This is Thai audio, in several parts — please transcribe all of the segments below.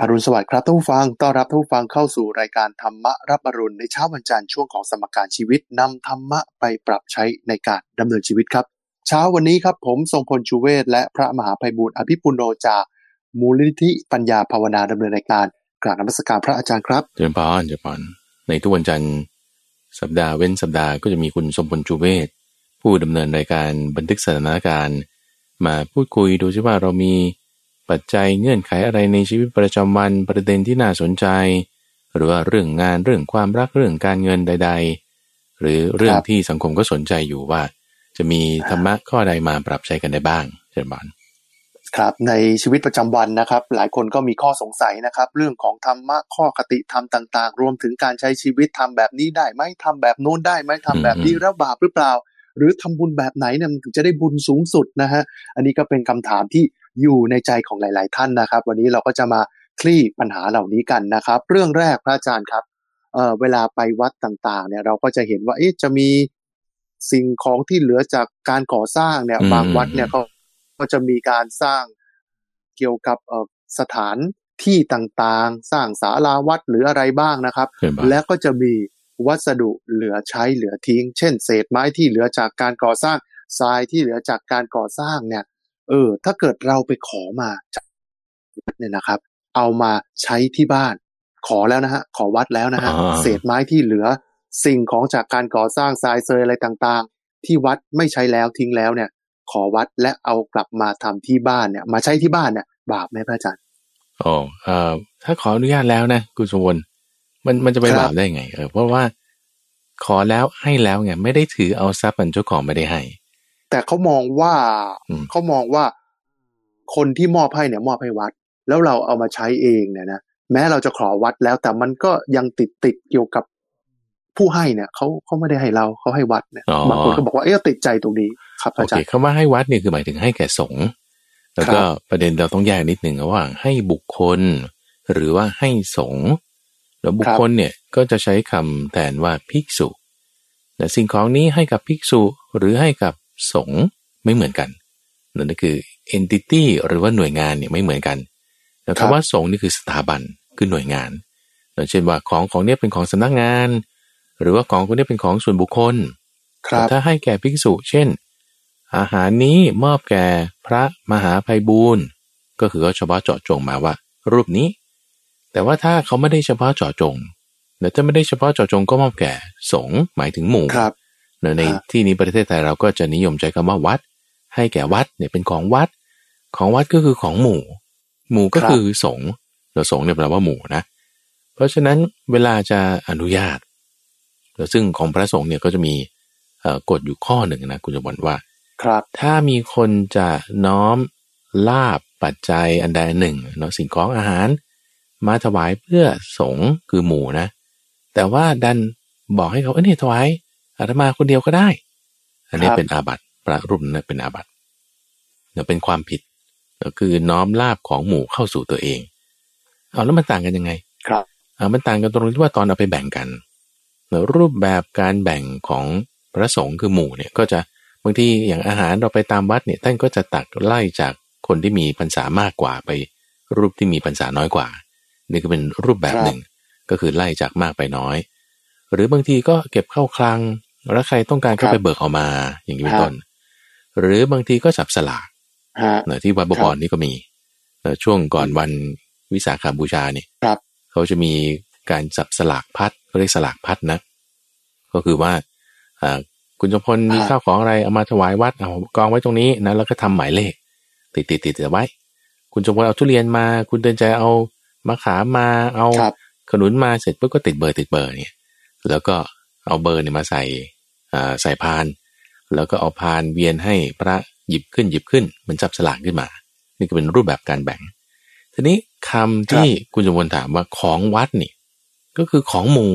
อรุณสวัสดิ์ครับท่านผู้ฟัง ต้อนรับท่านผู้ฟังเข้าสู่รายการธรรมะรับอรุณในเช้าวันจันทร์ช่วงของสมการชีวิตนำธรรมะไปปรับใช้ในการดำเนินชีวิตครับ เช้าวันนี้ครับผมทรงพลชูเวศและพระมหาภัยบูร์อภิปุโนจากมูลนิธิปัญญาภาวนาดำเนินรายการกราบนมัสการพระอาจารย์ครับเจริญพรเจริญพรในทุกวันจันทร์สัปดาห์เว้นสัปดาห์ก็จะมีคุณสมพลจูเวศผู้ดำเนินรายการบันทึกสถานการณ์ มาพูดคุยดูซิว่าเรามี ปัจจัยเงื่อนไขอะไรในชีวิตประจำวันประเด็นที่น่าสนใจ หรือว่าเรื่องงานเรื่องความรักเรื่องการเงินใด ๆ หรือเรื่องที่สังคมก็สนใจอยู่ว่า จะมีธรรมะข้อใดมาปรับใช้กันได้บ้างเจริญพรครับในชีวิตประจำวันนะครับ หลายคนก็มีข้อสงสัยนะครับ เรื่องของธรรมะข้อคติธรรมต่าง ๆ รวมถึงการใช้ชีวิตทำแบบนี้ได้ไหมทำแบบโน้นได้ไหมทำแบบนี้แล้วบาปหรือเปล่า หรือทำบุญแบบไหนเนี่ยถึงจะได้บุญสูงสุดนะฮะอันนี้ก็เป็นคำถามที่ อยู่ในใจของหลาย ๆ ท่านนะครับ วันนี้เราก็จะมาคลี่ปัญหาเหล่านี้กันนะครับ เรื่องแรกพระอาจารย์ครับเอ่อเวลาไปวัดต่างๆ เนี่ยเราก็จะเห็นว่าเอ๊ะจะมีสิ่งของที่เหลือจากการก่อสร้างเนี่ยอืมบางวัดเนี่ยก็ก็จะมีการสร้างเกี่ยวกับเอ่อสถานที่ต่างๆ สร้างศาลาวัดหรืออะไรบ้างนะครับเจริญพรและก็จะมีวัสดุเหลือใช้เหลือทิ้ง เช่น เศษไม้ที่เหลือจากการก่อสร้างทรายที่เหลือจากการก่อสร้างเนี่ย เออ ถ้าเกิดเราไปขอมาจากวัดเนี่ยนะครับ เอามาใช้ที่บ้าน ขอแล้วนะฮะ ขอวัดแล้วนะฮะอ่าเศษไม้ที่เหลือ สิ่งของจากการก่อสร้างทรายเซยอะไรต่างๆ ที่วัดไม่ใช้แล้วทิ้งแล้วเนี่ย ขอวัดและเอากลับมาทำที่บ้านเนี่ย มาใช้ที่บ้านเนี่ยบาปไหมพระอาจารย์โอ้เอ่อถ้าขออนุญาตแล้วนะคุณสมวลมันมันจะไปครับบาปได้ไง เออเพราะว่าขอแล้วให้แล้วไงไม่ได้ถือเอาทรัพย์อันเจ้าของไม่ได้ให้ แต่เขามองว่าอืมเขามองว่าคนที่มอบให้เนี่ยมอบให้วัด แล้วเราเอามาใช้เองเนี่ยนะแม้เราจะขอวัดแล้ว แต่มันก็ยังติดติดเกี่ยวกับผู้ให้เนี่ยเขาเขาไม่ได้ให้เราเขาให้วัดเนี่ยอ๋อบางคนก็บอกว่าเอ๊ะติดใจตรงนี้ครับโออาเคจารย์คำว่าให้วัดเนี่ยคือหมายถึงให้แก่สงฆ์แล้วก็ประเด็นเราต้องแยกนิดหนึ่งระหว่างให้บุคคล หรือว่าให้สงฆ์แล้วบุคคลเนี่ยก็จะใช้คำแทนว่าภิกษุแต่สิ่งของนี้ให้กับภิกษุหรือให้กับ สงฆ์ไม่เหมือนกันนั่นก็คือ entity หรือว่าหน่วยงานเนี่ยไม่เหมือนกันแต่ครับคำว่าสงฆ์นี่คือสถาบันคือหน่วยงานอย่างเช่นว่าของของเนี้ยเป็นของสำนักงาน หรือว่าของคนนี้เป็นของส่วนบุคคลครับถ้าให้แก่ภิกษุ เช่น อาหารนี้มอบแก่พระมหาภัยบูรณ์ก็คือเขาเฉพาะเจาะจงมาว่า รูปนี้ แต่ว่าถ้าเขาไม่ได้เฉพาะเจาะจงแต่ถ้าไม่ได้เฉพาะเจาะจงก็มอบแก่สงฆ์หมายถึงหมู่ครับ ในในครับที่นี้ประเทศไทยเราก็จะนิยมใช้คำว่าวัด ให้แก่วัดเนี่ยเป็นของวัด ของวัดก็คือของหมู่ หมู่ก็ครับคือสงฆ์แล้วสงฆ์เนี่ยแปลว่าหมู่นะ เพราะฉะนั้นเวลาจะอนุญาตแล้วซึ่งของพระสงฆ์เนี่ยก็จะมีเอ่อกฎอยู่ข้อหนึ่งนะคุณจะบอกว่า ครับ ถ้ามีคนจะน้อมลาบปัจจัยอันใดอันหนึ่งเนาะสิ่งของอาหาร มาถวายเพื่อสงฆ์คือหมู่นะ แต่ว่าดันบอกให้เขาเออเนี่ยถวาย อาตมาคนเดียวก็ได้ อันนี้ครับเป็นอาบัติพระรูปนั้นเป็นอาบัติเนี่ยเป็นความผิดก็คือน้อมลาบของหมู่เข้าสู่ตัวเอง เอาแล้วมันต่างกันยังไง ครับอ่ามันต่างกันตรงที่ว่าตอนเอาไปแบ่งกันแล้วรูปแบบการแบ่งของพระสงฆ์คือหมู่เนี่ยก็จะบางทีอย่างอาหารเราไปตามวัดเนี่ยท่านก็จะตักไล่จากคนที่มีพรรษามากกว่าไป รูปที่มีพรรษาน้อยกว่า นี่ก็เป็นรูปแบบหนึ่งก็คือไล่จากมากไปน้อย หรือบางทีก็เก็บเข้าคลัง แล้วใครต้องการก็ครับไปเบิกเอามา อย่างนี้เป็นครับต้น หรือบางทีก็จับสลากฮะเนอะที่วัดบวรนี่ก็มีเนอะช่วงก่อนวันวิสาขาบูชาเนี่ยครับเขาจะมีการจับสลากพัดเขาเรียกสลากพัดนะ ก็คือว่าอ่าคุณจงพลมีอ่าข้าวของอะไรเอามาถวายวัดเอากองไว้ตรงนี้นะแล้วก็ทำหมายเลขติดติดติดติดไว้ คุณจงพลเอาทุเรียนมา คุณเตือนใจเอามะขามมาเอาครับขนุนมาเสร็จปุ๊บก็ติดเบอร์ติดเบอร์เนี่ยแล้วก็เอาเบอร์เนี่ยมาใส่อ่า ใส่พาน แล้วก็เอาพานเวียนให้พระหยิบขึ้นหยิบขึ้นเหมันจับสลากขึ้นมา นี่ก็เป็นรูปแบบการแบ่ง ทีนี้คำที่คุณจงพลถามว่าของวัดนี่ ก็คือของหมู่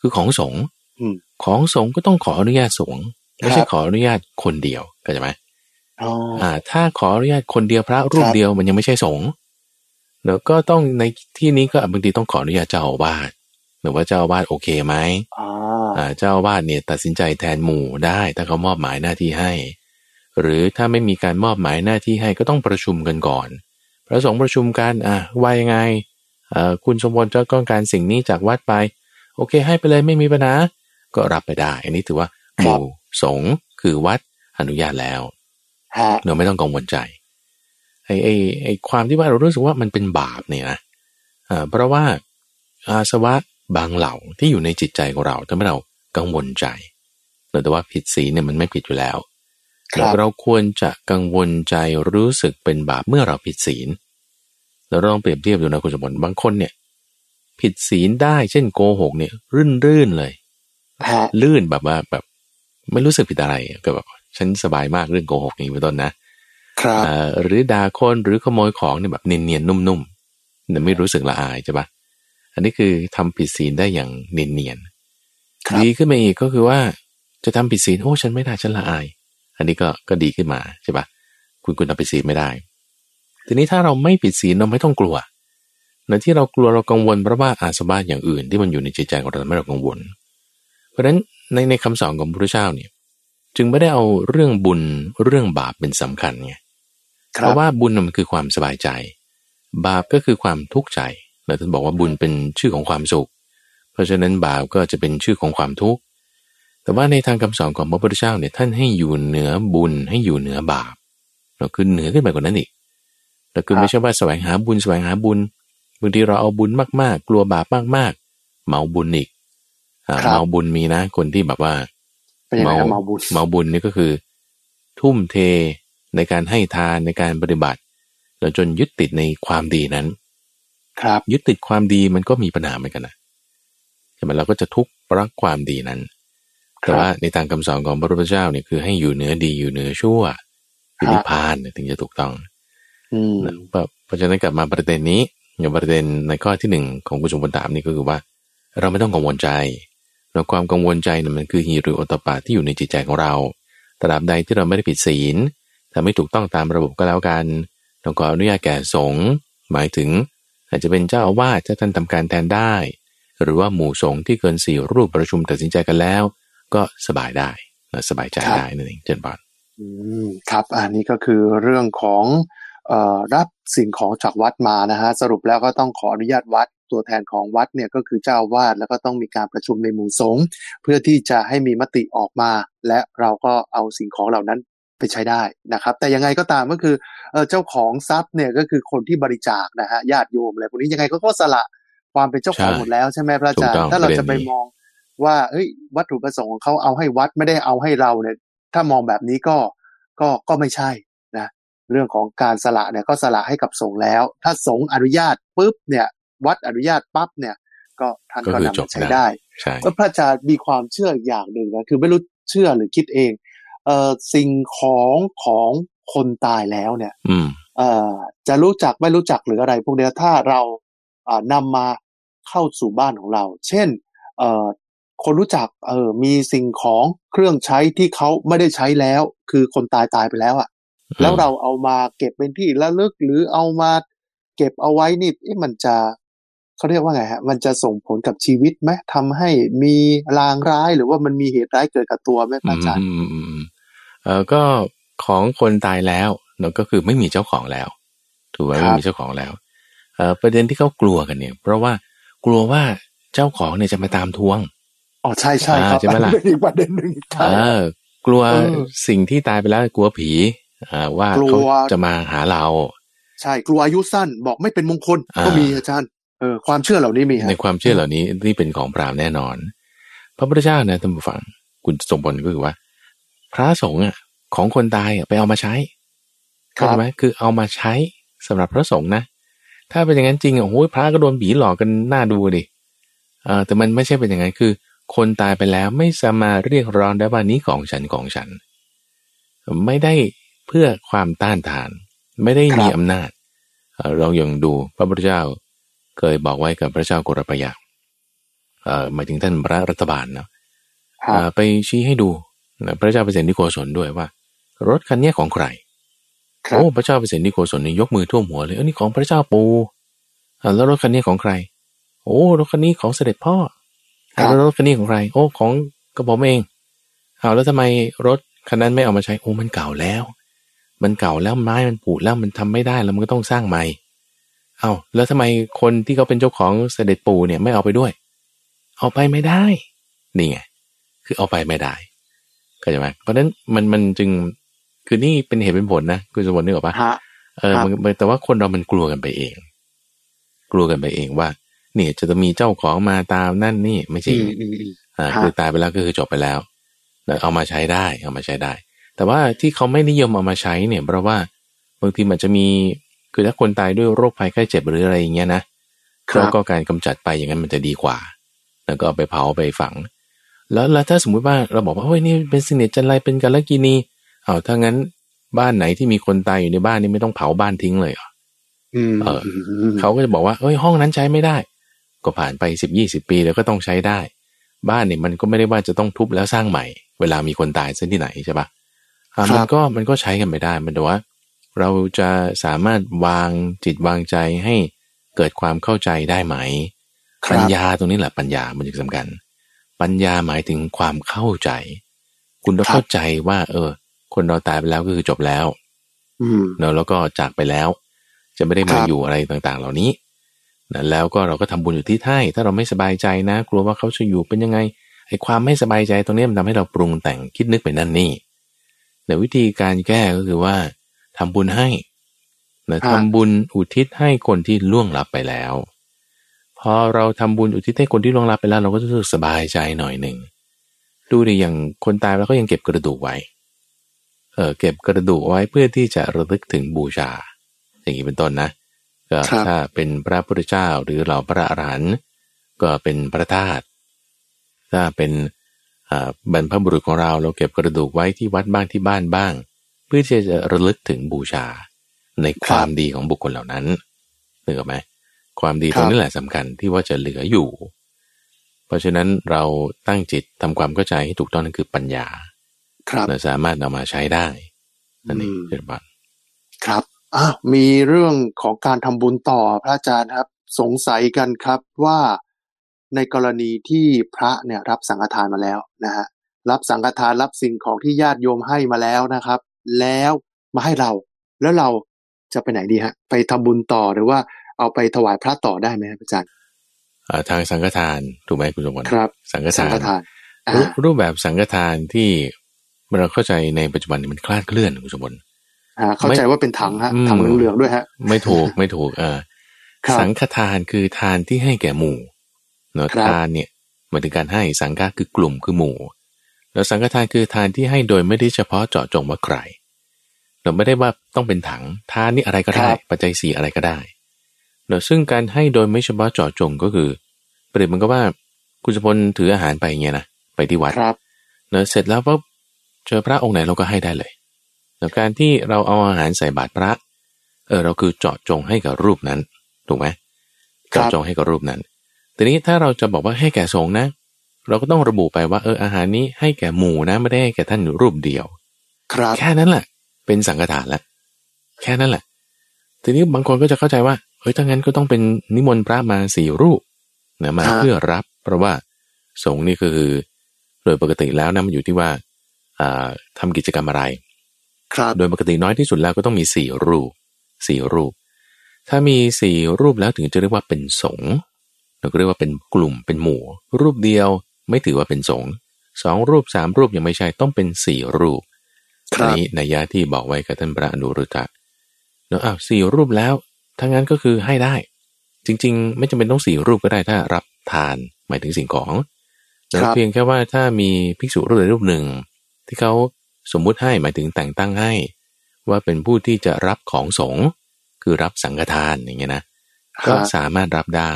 คือของสงฆ์อืมของสงฆ์ก็ต้องขออนุญาตสงฆ์ไม่คใช่รับขออนุญาตคนเดียวเข้าใจไหมอ๋ออ่า ถ้าขออนุญาตคนเดียวพระรูปครับเดียวมันยังไม่ใช่สงฆ์แล้วก็ต้องในที่นี้ก็บางทีต้องขออนุญาตเจ้าอาวาส หรือว่าเจ้าอาวาสโอเคไหมอ่าอ่าเจ้าอาวาสเนี่ยตัดสินใจแทนหมู่ได้ถ้าเขามอบหมายหน้าที่ให้ หรือถ้าไม่มีการมอบหมายหน้าที่ให้ก็ต้องประชุมกันก่อนพระสงฆ์ประชุมกันอะว่ายังไงเอ่อคุณสมบูรณ์จะต้องการสิ่งนี้จากวัดไป โอเค ให้ไปเลยไม่มีปัญหาก็รับไปได้ อันนี้ถือว่าหมู่สงฆ์คือวัดอนุญาตแล้วฮะเราไม่ต้องกังวลใจไอ้ไอ้ไอ้ความที่ว่าเรารู้สึกว่ามันเป็นบาปเนี่ยนะอ่าเพราะว่าอาสวะ บางเหล่าที่อยู่ในจิตใจของเราทำให้เรากังวลใจแต่ว่าผิดศีลเนี่ยมันไม่ผิดอยู่แล้วครับเราควรจะกังวลใจรู้สึกเป็นบาปเมื่อเราผิดศีลแล้วเราลองเปรียบเทียบดูนะคุณสมบัติบางคนเนี่ย ผิดศีลได้เช่นโกหกเนี่ยรื่นรื่นๆเลยฮะลื่นแบบว่าแบบไม่รู้สึกผิดอะไรก็แบบฉันสบายมากเรื่องโกหกอย่างนี้เป็นต้นนะครับเอ่อหรือด่าคนหรือขโมยของเนี่ยแบบเนียนๆนุ่มๆแต่ไม่รู้สึกละอายใช่ปะ อันนี้คือทำผิดศีลได้อย่างเนียนครับๆดีขึ้นมาอีกก็คือว่าจะทำผิดศีลโอ้ฉันไม่ได้ฉันละอาย อันนี้ก็ก็ดีขึ้นมาใช่ปะคุณคุณทำผิดศีลไม่ได้ ทีนี้ถ้าเราไม่ผิดศีลเราไม่ต้องกลัวในที่เรากลัวเรากังวลเพราะว่าอาสวะอย่างอื่น ที่มันอยู่ในจิตใจของเราทำให้เรากังวล เพราะฉะนั้นในในคำสอนของพระพุทธเจ้าเนี่ยจึงไม่ได้เอาเรื่องบุญเรื่องบาปเป็นสำคัญไงคเพรับราะว่าบุญน่ะมันคือความสบายใจ บาปก็คือความทุกข์ใจ แล้วท่านบอกว่าบุญเป็นชื่อของความสุข เพราะฉะนั้นบาปก็จะเป็นชื่อของความทุกข์แต่ว่าในทางคำสอนของพระพุทธเจ้าเนี่ยท่านให้อยู่เหนือบุญให้อยู่เหนือบาปเราคือเหนือขึ้นไปกว่านั้นอีกเราคือครับไม่ใช่ว่าแสวงหาบุญแสวงหาบุญบางทีเราเอาบุญมากๆ กลัวบาปมากๆ เมาบุญอีกอ่าครับเมาบุญมีนะ คนที่แบบว่าเป็นยังไงฮะเมาบุญเมาบุญนี่ก็คือ ทุ่มเทในการให้ทานในการปฏิบัติแล้วจนยึดติดในความดีนั้น ครับยึดติดความดีมันก็มีปัญหาเหมือนกันนะใช่ไหมเราก็จะทุกข์รักความดีนั้น แต่ว่าในทางคำสอนของพระพุทธเจ้าเนี่ยคือให้อยู่เหนือดีอยู่เหนือชั่วคือนิพพานเนี่ยถึงจะถูกต้องอืมนะเพราะเพราะฉะนั้นกลับมาประเด็นนี้อย่างประเด็นในข้อที่หนึ่งของคุณสมบัติถามนี่ก็คือว่า เราไม่ต้องกังวลใจเราความกังวลใจเนี่ยมันคือฮีริโอตปาที่อยู่ในจิตใจของเราตราบใดที่เราไม่ได้ผิดศีลทำไม่ถูกต้องตามระบบก็แล้วกันเราก็อนุญาตแก่สงฆ์หมายถึง อาจจะเป็นเจ้าอาวาสถ้าท่านทำการแทนได้ หรือว่าหมู่สงฆ์ที่เกินสี่รูปประชุมตัดสินใจกันแล้ว ก็สบายได้นะสบายใจได้นั่นเองเจนบานอืมครับอันนี้ก็คือเรื่องของออรับสิ่งของจากวัดมานะฮะสรุปแล้วก็ต้องขออนุญาตวัดตัวแทนของวัดเนี่ยก็คือเจ้าอาวาสแล้วก็ต้องมีการประชุมในหมู่สงฆ์เพื่อที่จะให้มีมติออกมา และเราก็เอาสิ่งของเหล่านั้น ไปใช้ได้นะครับ แต่ยังไงก็ตามก็คือเอ่อเจ้าของทรัพย์เนี่ยก็คือคนที่บริจาคนะฮะญาติโยมอะไรพวกนี้ยังไงก็ก็สละความเป็นเจ้าของใช่หมดแล้วใช่ไหมพระอาจารถูกต้ย์องถ้าเราประเด็นจะไปนี้มองว่าเอ้ยวัตถุประสงค์ของเขาเอาให้วัดไม่ได้เอาให้เราเนี่ย ถ้ามองแบบนี้ก็ก็ก็ไม่ใช่นะ เรื่องของการสละเนี่ยก็สละให้กับสงฆ์แล้ว ถ้าสงฆ์อนุญาตปุ๊บเนี่ย วัดอนุญาตปั๊บเนี่ย ก็ท่านก็ก็คือนำจมาบใช้ได้ได้ใช่ก็พระอาจารย์มีความเชื่ออีกอย่างหนึ่งนะคือไม่รู้เชื่อหรือคิดเอง เอ่อสิ่งของของคนตายแล้วเนี่ยอืมเอ่อจะรู้จักไม่รู้จักหรืออะไร พวกเนี้ยถ้าเราอ่านำมาเข้าสู่บ้านของเรา เช่นเอ่อคนรู้จักเออมีสิ่งของเครื่องใช้ที่เขาไม่ได้ใช้แล้ว คือคนตายตายไปแล้วอะ่ะ แล้วเราเอามาเก็บเป็นที่ระลึกหรือเอามาเก็บเอาไว้นี่เอ๊ะมันจะ เขาเรียกว่าไงฮะมันจะส่งผลกับชีวิตไหมทำให้มีลางร้ายหรือว่ามันมีเหตุร้ายเกิดกับตัวไหมพระอาจารย์อืมอืมอืมอืมเออก็ของคนตายแล้วเนอะก็คือไม่มีเจ้าของแล้ว ถูกไหมครับไม่มีเจ้าของแล้วเออประเด็นที่เขากลัวกันเนี่ย เพราะว่ากลัวว่าเจ้าของเนี่ยจะมาตามทวงอ๋อใช่ใช่ครับอ่าใช่ไหมล่ะอันนี้เป็นอีกประเด็นหนึ่งเออกลัวเออสิ่งที่ตายไปแล้วกลัวผีอ่าว่ากลัวเขาจะมาหาเรา ใช่กลัวอายุสั้นบอกไม่เป็นมงคลอ่าก็มีอาจารย์ เออความเชื่อเหล่านี้มีฮะในความเชื่อเหล่านี้ที่เป็นของพราหมณ์แน่นอน พระพุทธเจ้านะท่านผู้ฟังคุณสมบัติก็คือว่า พระสงฆ์อะของคนตายอะไปเอามาใช้ครัเข้าบใจไหมคือเอามาใช้สำหรับพระสงฆ์นะถ้าเป็นอย่างนั้นจริงอะโอ้ยพระก็โดนผีหลอกกันหน้าดูดิเออแต่มันไม่ใช่เป็นอย่างนั้นคือ คนตายไปแล้วไม่สามารถเรียกร้องได้ว่านี้ของฉันของฉัน ไม่ได้เพื่อความต้านทาน ไม่ได้มีครับอำนาจเอ่อเรายังดูพระพุทธเจ้า เคยบอกไว้กับพระเจ้ากุรปยาเอ่อหมายถึงท่านพระรัฐบาลเนาะครับอ่าไปชี้ให้ดูนะพระเจ้าเปรตนิโกศลด้วยว่า รถคันเนี้ยของใครครับโอ้พระเจ้าเปรตนิโกศลนี่ยกมือท่วมหัวเลยเออนี่ของพระเจ้าปูอ่าแล้วรถคันนี้ของใคร โอ้รถคันนี้ของเสด็จพ่อครับแล้วรถคันนี้ของใคร โอ้ของกระผมเองเอาแล้วทำไมรถคันนั้นไม่เอามาใช้โอ้มันเก่าแล้ว มันเก่าแล้วไม้มันผุแล้วมันทำไม่ได้แล้วมันก็ต้องสร้างใหม่ เอาแล้วทำไมคนที่เขาเป็นเจ้าของเสด็จปู่เนี่ยไม่เอาไปด้วย เอาไปไม่ได้ นี่ไง คือเอาไปไม่ได้เข้าใจไหมเพราะฉะนั้นมันมันจึงคือนี่เป็นเหตุเป็นผลนะคุณสมบัตินึกออกปะฮะเออมันมันแต่ว่าคนเรามันกลัวกันไปเอง กลัวกันไปเองว่า เนี่ยจะต้องมีเจ้าของมาตามนั่นนี่ไม่จริงอืมอืมอืมอ่าครับคือตายไปแล้วก็คือจบไปแล้วแล้วเอามาใช้ได้เอามาใช้ได้ แต่ว่าที่เขาไม่นิยมเอามาใช้เนี่ยเพราะว่าบางทีมันจะมี คือถ้าคนตายด้วยโรคภัยไข้เจ็บหรืออะไรอย่างเงี้ยนะครัแล้วบก็การกำจัดไปอย่างนั้นมันจะดีกว่า แล้วก็เอาไปเผาไปฝัง แล้วแล้วถ้าสมมุติว่าเราบอกว่าเฮ้ยนี่เป็นสิเนจันไรเป็นกาลกินีเอาถ้างั้นบ้านไหนที่มีคนตายอยู่ในบ้านนี่ไม่ต้องเผาบ้านทิ้งเลยเหรออืมเออมเขาก็จะบอกว่าเอ้ยห้องนั้นใช้ไม่ได้ ก็ผ่านไปสิบยี่สิบปีแล้วก็ต้องใช้ได้ บ้านเนี่ยมันก็ไม่ได้ว่าจะต้องทุบแล้วสร้างใหม่ เวลามีคนตายซะที่ไหนใช่ปะอะมันก็มันก็ใช้กันไม่ได้มันแต่ว่า เราจะสามารถวางจิตวางใจให้เกิดความเข้าใจได้ไหมคปัรัญบญาตรงนี้แหละปัญญามันจึงสำคัญ ปัญญาหมายถึงความเข้าใจ คุณต้องเข้าใจว่า เออ คนเราตายไปแล้วก็คือจบแล้วอืมเนอะแล้วก็จากไปแล้ว จะไม่ได้มาครับอยู่อะไรต่าง ๆ เหล่านี้นะแล้วก็เราก็ทำบุญอยู่ที่ให้ถ้าเราไม่สบายใจนะ กลัวว่าเขาจะอยู่เป็นยังไงไอ้ความไม่สบายใจตรงนี้มันทำให้เราปรุงแต่งคิดนึกไปนั่นนี่แต่วิธีการแก้ก็คือว่า ทำบุญให้นะครับทำบุญอุทิศให้คนที่ล่วงลับไปแล้ว พอเราทำบุญอุทิศให้คนที่ล่วงลับไปแล้ว เราก็จะรู้สึกสบายใจหน่อยหนึ่งดูดิอย่างคนตายแล้วก็ยังเก็บกระดูกไว้ เออเก็บกระดูกไว้เพื่อที่จะระลึกถึงบูชา อย่างนี้เป็นต้นนะก็ครับถ้าเป็นพระพุทธเจ้าหรือเหล่าพระอรหันต์ก็เป็นพระธาตุถ้าเป็นอ่าบรรพบุรุษของเราเราเก็บกระดูกไว้ที่วัดบ้างที่บ้านบ้างเพื่อที่จะระลึกถึงบูชาในความดีของบุคคลเหล่านั้นนึกออกไหมความดีตรงนี้แหละสำคัญที่ว่าจะเหลืออยู่ เพราะฉะนั้นเราตั้งจิตทำความเข้าใจให้ถูกต้องนั่นคือปัญญา ครับเราสามารถเอามาใช้ได้นั่นเองอืมเจริญพรครับอะมีเรื่องของการทำบุญต่อพระอาจารย์ครับ สงสัยกันครับว่าในกรณีที่พระเนี่ยรับสังฆทานมาแล้วนะฮะรับสังฆทานรับสิ่งของที่ญาติโยมให้มาแล้วนะครับ แล้วมาให้เรา แล้วเราจะไปไหนดีฮะ ไปทำบุญต่อหรือว่าเอาไปถวายพระต่อได้ไหมครับอาจารย์อ่าทางสังฆทานถูกไหมคุณสมบัติครับ สังฆสังทานฆทานอ่ารูรูปแบบสังฆทานที่เราเข้าใจในปัจจุบันนี้มันคลาดเคลื่อนคุณสมบัติอ่าเข้าใจว่าเป็นถังฮะอืมถังเหลืองๆด้วยฮะ ไม่ถูกไม่ถูกเออครับสังฆทานคือทานที่ให้แก่หมู่เนาะครับทานเนี่ยหมายถึงการให้สังฆะคือกลุ่มคือหมู่ แล้วสังฆทานคือทานที่ให้โดยไม่ได้เฉพาะเจาะจงว่าใคร เราไม่ได้ว่าต้องเป็นถังทานนี่อะไรก็ได้ ปัจจัยสี่อะไรก็ได้เนาะซึ่งการให้โดยไม่เฉพาะเจาะจงก็คือประเด็นมันก็ว่าคุณสมพลถืออาหารไปอย่างเงี้ยนะไปที่วัดครับเนอะเสร็จแล้วปุ๊บเจอพระองค์ไหนเราก็ให้ได้เลยแล้วการที่เราเอาอาหารใส่บาตรพระ เออเราคือเจาะจงให้กับรูปนั้นถูกไหมครับเจาะจงให้กับรูปนั้น ทีนี้ถ้าเราจะบอกว่าให้แก่สงฆ์นะ เราก็ต้องระบุไปว่าเอออาหารนี้ให้แก่หมู่นะไม่ได้ให้แก่ท่านรูปเดียว ครับแค่นั้นแหละเป็นสังฆทานแล้วแค่นั้นแหละ ทีนี้บางคนก็จะเข้าใจว่าเฮ้ยถ้างั้นก็ต้องเป็นนิมนต์พระมาสี่รูปนะมาฮะเพื่อรับ เพราะว่าสงฆ์นี่คือโดยปกติแล้วนะมันอยู่ที่ว่าอ่าทำกิจกรรมอะไร ครับโดยปกติน้อยที่สุดแล้วก็ต้องมีสี่รูปสี่รูป ถ้ามีสี่รูปแล้วถึงจะเรียกว่าเป็นสงฆ์เราก็เรียกว่าเป็นกลุ่มเป็นหมู่ รูปเดียว ไม่ถือว่าเป็นสงฆ์สองรูปสามรูปยังไม่ใช่ต้องเป็นสี่รูปครัอันบนี้นัยยะที่บอกไว้กับท่านพระอนุรุตตะเนาะอ้าวสี่รูปแล้วถ้างั้นก็คือให้ได้ จริง ๆ ไม่จำเป็นต้องสี่รูปก็ได้ถ้ารับทานหมายถึงสิ่งของแต่ครับเพียงแค่ว่าถ้ามีภิกษุรูปใดรูปหนึ่ง ที่เขาสมมุติให้หมายถึงแต่งตั้งให้ ว่าเป็นผู้ที่จะรับของสงฆ์คือรับสังฆทานอย่างเงี้ยนะก็ฮะสามารถรับได้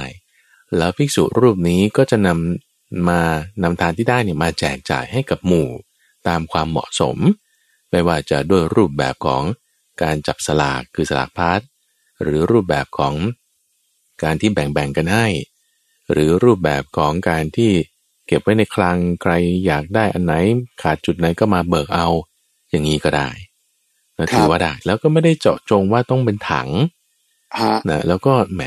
แล้วภิกษุรูปนี้ก็จะนำ มานำทานที่ได้เนี่ยมาแจกจ่ายให้กับหมู่ตามความเหมาะสม ไม่ว่าจะด้วยรูปแบบของการจับสลากคือสลากพาร์ทหรือรูปแบบของการที่แบ่งๆกันให้ หรือรูปแบบของการที่เก็บไว้ในคลังใครอยากได้อันไหนขาดจุดไหนก็มาเบิกเอา อย่างนี้ก็ได้นะถือว่าได้แล้วก็ไม่ได้เจาะจงว่าต้องเป็นถังฮะนะแล้วก็แหม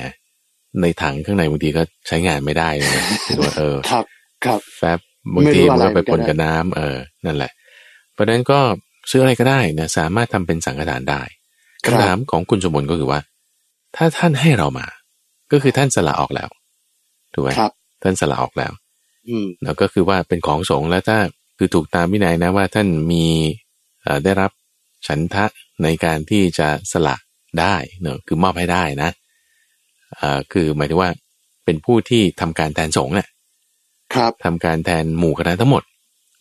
ในถังข้างในบางทีก็ใช้งานไม่ได้เลยนะถือว่าเออครับครับแฟบบางทีไม่รู้มันอะไรก็ไปปนเหมือนกันกับน้ำเออ นั่นแหละ เพราะฉะนั้นก็ซื้ออะไรก็ได้นะสามารถทำเป็นสังฆทานได้ครับคำถามของคุณสมบูรณ์ก็คือว่า ถ้าท่านให้เรามา ก็คือท่านสละออกแล้วถูกไหมครับ ท่านสละออกแล้ว อืมแล้วก็คือว่าเป็นของสงฆ์แล้วถ้าคือถูกตามวินัยนะว่าท่านมีเอ่อได้รับฉันทะในการที่จะสละได้เนอะคือมอบให้ได้นะเอ่อ คือหมายถึงว่าเป็นผู้ที่ทำการแทนสงฆ์เนี่ยครับทำการแทนหมู่คณะทั้งหมด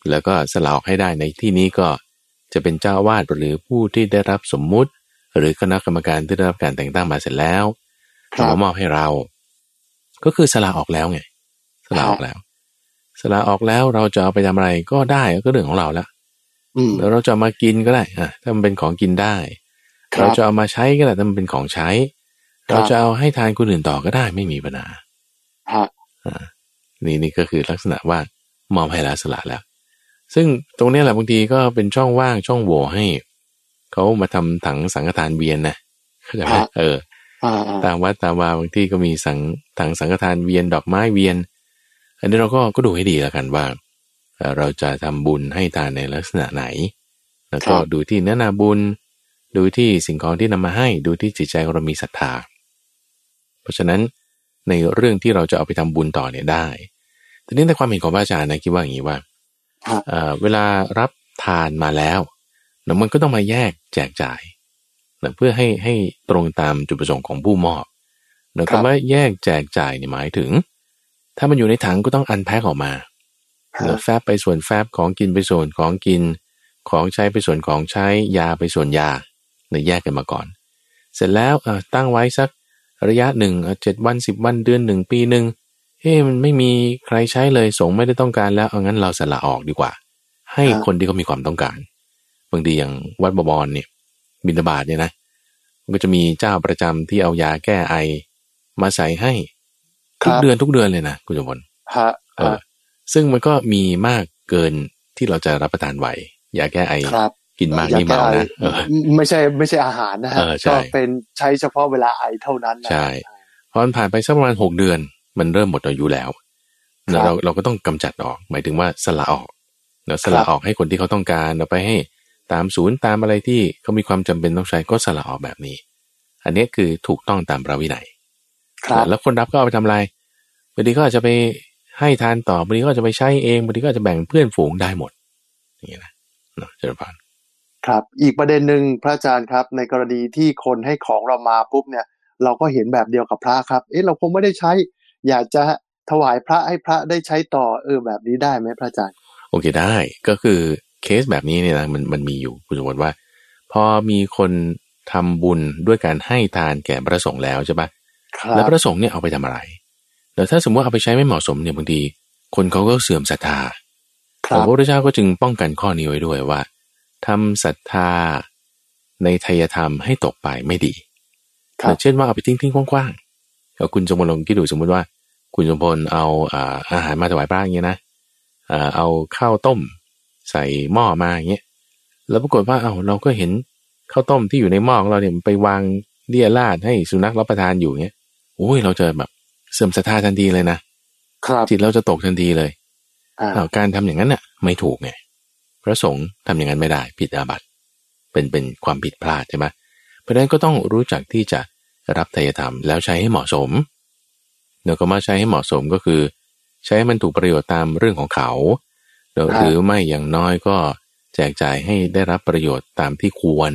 แล้วก็สละออกให้ได้ในที่นี้ก็จะเป็นเจ้าอาวาดหรือผู้ที่ได้รับสมมุติ หรือคณะกรรมการที่ได้รับการแต่งตั้งมาเสร็จแล้วครับเอามามอบให้เรา ก็คือสละออกแล้วไงสละออกแล้วสละออกแล้วเราจะเอาไปทำอะไรก็ได้ก็เรื่องของเราแล้วอืมแล้วเราจะเอามากินก็ได้อะถ้ามันเป็นของกินได้ครัเราบจะเอามาใช้ก็ได้ถ้ามันเป็นของใช้ครับ เราจะเอาให้ทานคนอื่นต่อก็ได้ไม่มีปัญหาฮะนี่นี่ก็คือลักษณะว่ามอบให้แล้วสละแล้ว ซึ่งตรงเนี้ยแหละบางทีก็เป็นช่องว่างช่องโหว่ให้เขามาทำถังสังฆทานเวียนนะเข้าใจไหมครับเอออ่าอ่าตามวัดตามวาบางที่ก็มีสังถังสังฆทานเวียนดอกไม้เวียน อันนี้เราก็ก็ดูให้ดีแล้วกันว่าเอ่อเราจะทำบุญให้ทานในลักษณะไหน แล้วก็ดูที่เนื้อนาบุญ ดูที่สิ่งของที่นำมาให้ ดูที่จิตใจของเรามีศรัทธาเพ ราะฉะนั้นในเรื่องที่เราจะเอาไปทำบุญต่อเนี่ยได้ ทีนี้ในความเห็นของพระอาจารย์นะคิดว่าอย่างนี้ว่าฮะเอ่อเวลารับทานมาแล้วเนอะมันก็ต้องมาแยกแจกจ่ายเนอะเพื่อให้ให้ตรงตามจุดประสงค์ของผู้มอบเนอะครับคำว่าแยกแจกจ่ายเนี่ยหมายถึง ถ้ามันอยู่ในถังก็ต้องอันแพ็คออกมาฮะเนอะแฟบไปส่วนแฟบของกินไปส่วนของกิน ของใช้ไปส่วนของใช้ยาไปส่วนยาเนอะแยกกันมาก่อน เสร็จแล้วเอ่อตั้งไว้สัก ระยะหนึ่งเอ่อเจ็ดวันสิบวันเดือนหนึ่งปีหนึ่งเฮ้มันไม่มีใครใช้เลยสงฆ์ไม่ได้ต้องการแล้วเอางั้นเราสละออกดีกว่า ให้ครับคนที่เขามีความต้องการบางทีอย่างวัดบวรเนี่ยบิณฑบาตเนี่ยนะมันก็จะมีเจ้าประจำที่เอายาแก้ไอ มาใส่ให้คทุกรับเดือนทุกเดือนเลยนะคุณสมบัติฮะเออซึ่งมันก็มีมากเกินที่เราจะรับประทานไหวยาแก้ไอครับ กินมากอยนี่เมาแก้นะไอเออไม่ใช่ไม่ใช่อาหารนะฮะเออใช่ก็เป็นใช้เฉพาะเวลาไอเท่านั้นนะใช่พอมันผ่านไปสักประมาณหกเดือน มันเริ่มหมดอายุแล้วครับเราเราก็ต้องกำจัดออกหมายถึงว่าสละออกเนาะสละออกให้คนที่เขาต้องการเอาไปให้ตามศูนย์ตามอะไรที่เขามีความจำเป็นต้องใช้ก็สละออกแบบนี้ อันนี้คือถูกต้องตามพระวินัยครับแล้วคนรับก็เอาไปทำอะไรบางทีก็อาจจะไปให้ทานต่อบางทีก็อาจจะไปใช้เองบางทีก็อาจจะแบ่งเพื่อนฝูงได้หมดอย่างนี้นะเนาะเจริญพร ครับ อีกประเด็นหนึ่งพระอาจารย์ครับ ในกรณีที่คนให้ของเรามาปุ๊บเนี่ย เราก็เห็นแบบเดียวกับพระครับ เอ๊ะเราคงไม่ได้ใช้ อยากจะถวายพระให้พระได้ใช้ต่อเออแบบนี้ได้ไหมพระอาจารย์ โอเคได้ก็คือเคสแบบนี้เนี่ยนะมันมันมีอยู่คุณสมมติว่า พอมีคนทำบุญด้วยการให้ทานแก่พระสงฆ์แล้วใช่ปะครับแล้วพระสงฆ์เนี่ยเอาไปทำอะไรแต่ถ้าสมมติเอาไปใช้ไม่เหมาะสมเนี่ยบางทีคนเขาก็เสื่อมศรัทธาคพรัระบพุทธเจ้าก็จึงป้องกันข้อนี้ไว้ด้วยว่า ทำศรัทธาในไทยธรรมให้ตกไปไม่ดีครับเช่นว่าเอาไปทิ้งทิ้งๆกว้างๆเอาคุณสมพลลองคิดดูสมมติว่า คุณสมพลเอาอ่าอาหารมาถวายพระอย่างเงี้ยนะอ่าเอาข้าวต้ม ใส่หม้อมาอย่างเงี้ยแล้วปรากฏว่าเอาเราก็เห็นข้าวต้มที่อยู่ในหม้อของเราเนี่ยมันไปวางเลี่ยราดให้สุนัขรับประทานอยู่เงี้ยโอ้ยเราจะแบบเสื่อมศรัทธาทันทีเลยนะครับจิตเราจะตกทันทีเลยอ่าอ้าวการทำอย่างนั้นน่ะ ไม่ถูกไงพ ระสงฆ์ทำอย่างนั้นไม่ได้ผิดอาบัติเป็นเป็นความผิดพลาดใช่ไหมเพราะฉะนั้นก็ต้องรู้จักที่จะรับไตรธรรมแล้วใช้ให้เหมาะสมเดี๋ยวก็มาใช้ให้เหมาะสมก็คือ ใช้ให้มันถูกประโยชน์ตามเรื่องของเขาเดี๋ยวครับหรือไม่อย่างน้อยก็แจกจ่ายให้ได้รับประโยชน์ตามที่ควร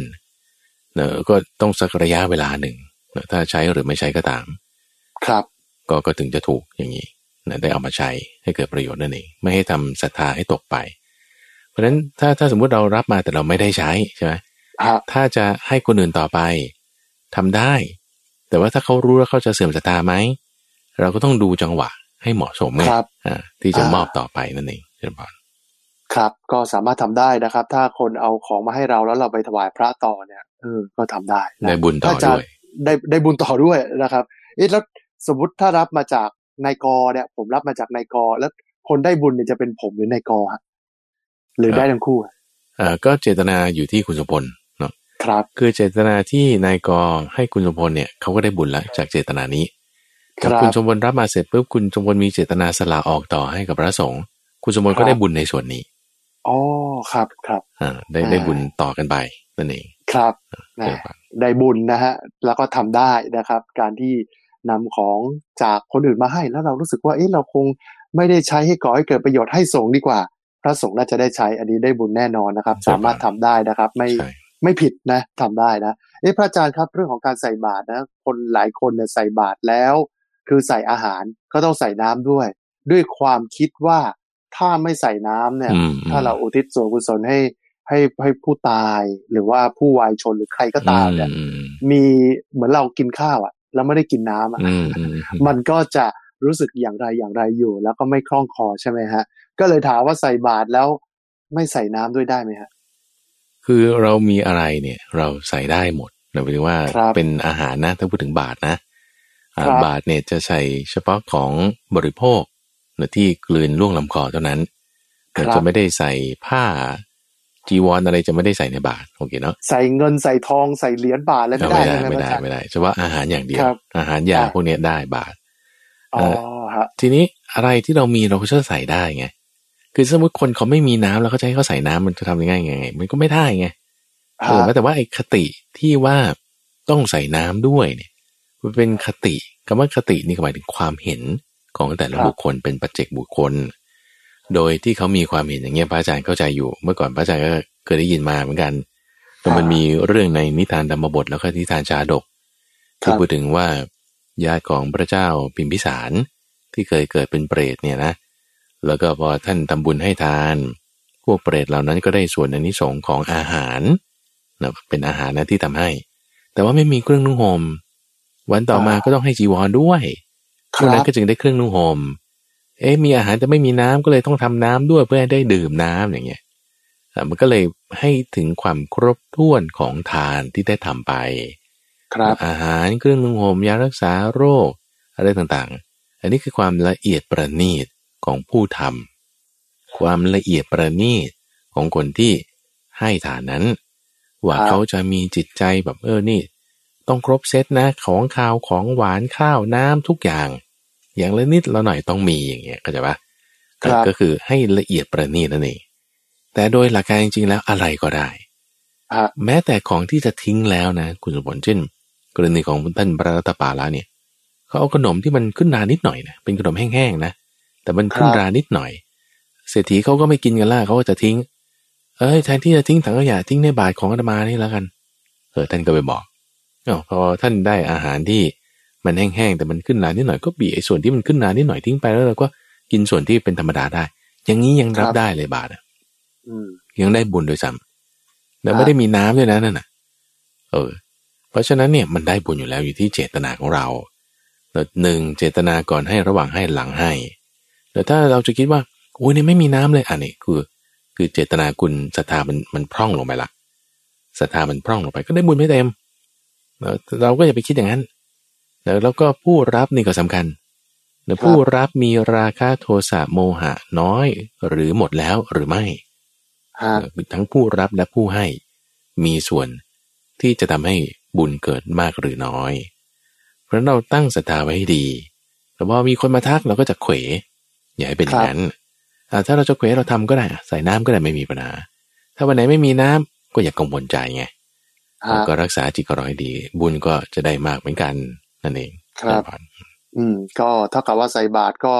เนอะก็ต้องสักระยะเวลาหนึ่งเนอะถ้าใช้หรือไม่ใช้ก็ตาม ครับก็ก็ถึงจะถูกอย่างนี้นะได้เอามาใช้ให้เกิดประโยชน์นั่นเอง ไม่ให้ทำศรัทธาให้ตกไป เพราะฉะนั้นถ้าถ้าสมมุติเรารับมาแต่เราไม่ได้ใช้ใช่ไหมฮะถ้าจะให้คนอื่นต่อไปทำได้ แต่ว่าถ้าเขารู้แล้วเขาจะเสื่อมศรัทธาไหมเราก็ต้องดูจังหวะให้เหมาะสมไงครับอ่าที่จะอ่ามมอบต่อไปนั่นเองเจริญพรครับก็สามารถทำได้นะครับ ถ้าคนเอาของมาให้เราแล้วเราไปถวายพระต่อเนี่ยเออก็ทำได้นะได้บุญต่อพระาจารด้วยได้ได้บุญต่อด้วยนะครับเอ๊ะแล้วสมมติถ้ารับมาจากนายกอเนี่ยผมรับมาจากนายกอแล้วคนได้บุญเนี่ยจะเป็นผมหรือนายกอฮะ หรือได้ทั้งคู่ฮะอ่าก็เจตนาอยู่ที่คุณสมพลเนาะครับ คือเจตนาที่นายกอให้คุณสมพลเนี่ยเขาก็ได้บุญแล้วจากเจตนานี้คแต่รับคุณสมพลรับมาเสร็จปุ๊บคุณสมพลมีเจตนาสละออกต่อให้กับพระสงฆ์คุณสมพลครัก็บได้บุญในส่วนนี้อ๋อครับครับอ่าได้อ่าได้บุญต่อกันไปนั่นเองครับนะได้บุญนะฮะแล้วก็ทำได้นะครับ การที่นำของจากคนอื่นมาให้แล้วเรารู้สึกว่าเอ๊ะเราคงไม่ได้ใช้ให้ก่อให้เกิดประโยชน์ให้สงฆ์ดีกว่า พระสงฆ์น่าจะได้ใช้อันนี้ได้บุญแน่นอนนะครับ สามารถทำได้นะครับ ไม่ไม่ผิดนะทำได้นะเอ๊ะพระอาจารย์ครับเรื่องของการใส่บาตรนะ คนหลายคนเนี่ยใส่บาตรแล้ว คือใส่อาหารก็ต้องใส่น้ำด้วย ด้วยความคิดว่าถ้าไม่ใส่น้ำเนี่ย ถ้าเราอุทิศส่วนกุศลให้ให้ให้ผู้ตายหรือว่าผู้วายชนหรือใครก็ตามเนี่ยมีเหมือนเรากินข้าวอะ แล้วไม่ได้กินน้ำอะมันก็จะรู้สึกอย่างไรอย่างไรอยู่ แล้วก็ไม่คล่องคอใช่ไหมฮะ ก็เลยถามว่าใส่บาตรแล้วไม่ใส่น้ำด้วยได้ไหมฮะคือเรามีอะไรเนี่ย เราใส่ได้หมดหมายถึงว่าเป็นอาหารนะถ้าพูดถึงบาทนะบาทเนี่ยจะใส่เฉพาะของบริโภคที่กลืนล่วงลำคอเท่านั้นจะไม่ได้ใส่ผ้าจีวรออะไรจะไม่ได้ใส่ในบาทโอเคเนาะใส่เงินใส่ทองใส่เหรียญบาทอะไรไม่ได้ไม่ได้ไม่ได้เฉพาะอาหารอย่างเดียว อาหารยาพวกนี้ได้บาทอ๋อฮะทีนี้อะไรที่เรามีเราก็จะใส่ได้ไง คือสมมติคนเขาไม่มีน้ำแล้วเขาจะให้เขาใส่น้ำมันจะทำยังไงไง มันก็ไม่ได้ไงเออแต่ว่าไอ้คติที่ว่าต้องใส่น้ำด้วยเนี่ยมันเป็นคติคำว่าคตินี่หมายถึงความเห็นของแต่ละบุคคลเป็นปัจเจกบุคคล โดยที่เขามีความเห็นอย่างเงี้ยพระอาจารย์เข้าใจอยู่ เมื่อก่อนพระอาจารย์ก็เคยได้ยินมาเหมือนกันแต่มันมีเรื่องในนิทานธรรมบทแล้วก็นิทานชาดกที่พูดถึงว่าญาติของพระเจ้าพิมพิสารที่เคยเกิดเป็นเปรตเนี่ยนะ แล้วก็พอท่านทำบุญให้ทาน พวกเปรตเหล่านั้นก็ได้ส่วนอนิสงของอาหารนะเป็นอาหารนะที่ทำให้ แต่ว่าไม่มีเครื่องนุ่งห่มวันต่อมาก็ต้องให้จีวรด้วยพวกนั้นก็จึงได้เครื่องนุ่งห่มเอ๊ะมีอาหารแต่ไม่มีน้ำก็เลยต้องทำน้ำด้วยเพื่อให้ได้ดื่มน้ำอย่างเงี้ยมันก็เลยให้ถึงความครบถ้วนของทานที่ได้ทำไป ครับอาหารเครื่องนุ่งห่มยารักษาโรคอะไรต่างๆ อันนี้คือความละเอียดประณีต ของผู้ทำความละเอียดประณีตของคนที่ให้ทานนั้น ว่าเขาจะมีจิตใจแบบเออนี่ ต้องครบเซตนะของข้าวของหวานข้าวน้ำทุกอย่าง อย่างละนิดละหน่อยต้องมีอย่างเงี้ยเข้าใจปะก็คือให้ละเอียดประณีตนั่นเองแต่โดยหลักการจริงๆแล้วอะไรก็ได้แม้แต่ของที่จะทิ้งแล้วนะ คุณสมบัติเช่นกรณีของท่านพระรัตปาละเนี่ยเขาเอาขนมที่มันขึ้นรานิดหน่อยนะเป็นขนมแห้งๆนะ แต่มันขึ้นรานิดหน่อย เศรษฐีเขาก็ไม่กินกันล่ะเขาก็จะทิ้ง เอ้ยแทนที่จะทิ้งถังขยะทิ้งในบาทของอาตมานี่แล้วกัน เออท่านก็ไปบอกอ๋อพอท่านได้อาหารที่มันแห้งๆแต่มันขึ้นนานนิดหน่อยก็บีไอ้ส่วนที่มันขึ้นนานนิดหน่อยทิ้งไปแล้วเราก็กินส่วนที่เป็นธรรมดาได้ อย่างนี้ยังรับได้เลยบาทอะยังได้บุญโดยซ้ำแล้วไม่ได้มีน้ำด้วยนะนั่นน่ะ เออ เพราะฉะนั้นเนี่ยมันได้บุญอยู่แล้วอยู่ที่เจตนาของเราหนึ่งเจตนาก่อนให้ระหว่างให้หลังให้ แต่ถ้าเราจะคิดว่าโอ้ยนี่ไม่มีน้ำเลยอันนี้คือ คือเจตนาคุณศรัทธามันมันพร่องลงไปละศรัทธามันพร่องลงไป ก็ได้บุญไม่เต็มเราก็อย่าไปคิดอย่างนั้นแล้วก็ผู้รับนี่ก็สำคัญผู้รับมีราคาโทสะโมหะน้อย หรือหมดแล้วหรือไม่ทั้งผู้รับและผู้ให้ มีส่วนที่จะทำให้บุญเกิดมากหรือน้อย เพราะเราตั้งศรัทธาไว้ให้ดี แต่ว่ามีคนมาทักเราก็จะเขว อย่าให้เป็นอย่างนั้นถ้าเราจะเควสเราทำก็ได้ใส่น้ำก็ได้ไม่มีปัญหา ถ้าวันไหนไม่มีน้ำก็อย่ากังวลใจไงก็รักษาจิตก็ร้อยดี บุญก็จะได้มากเหมือนกันนั่นเองครับอืม ก็เท่ากับว่าใส่บาตรก็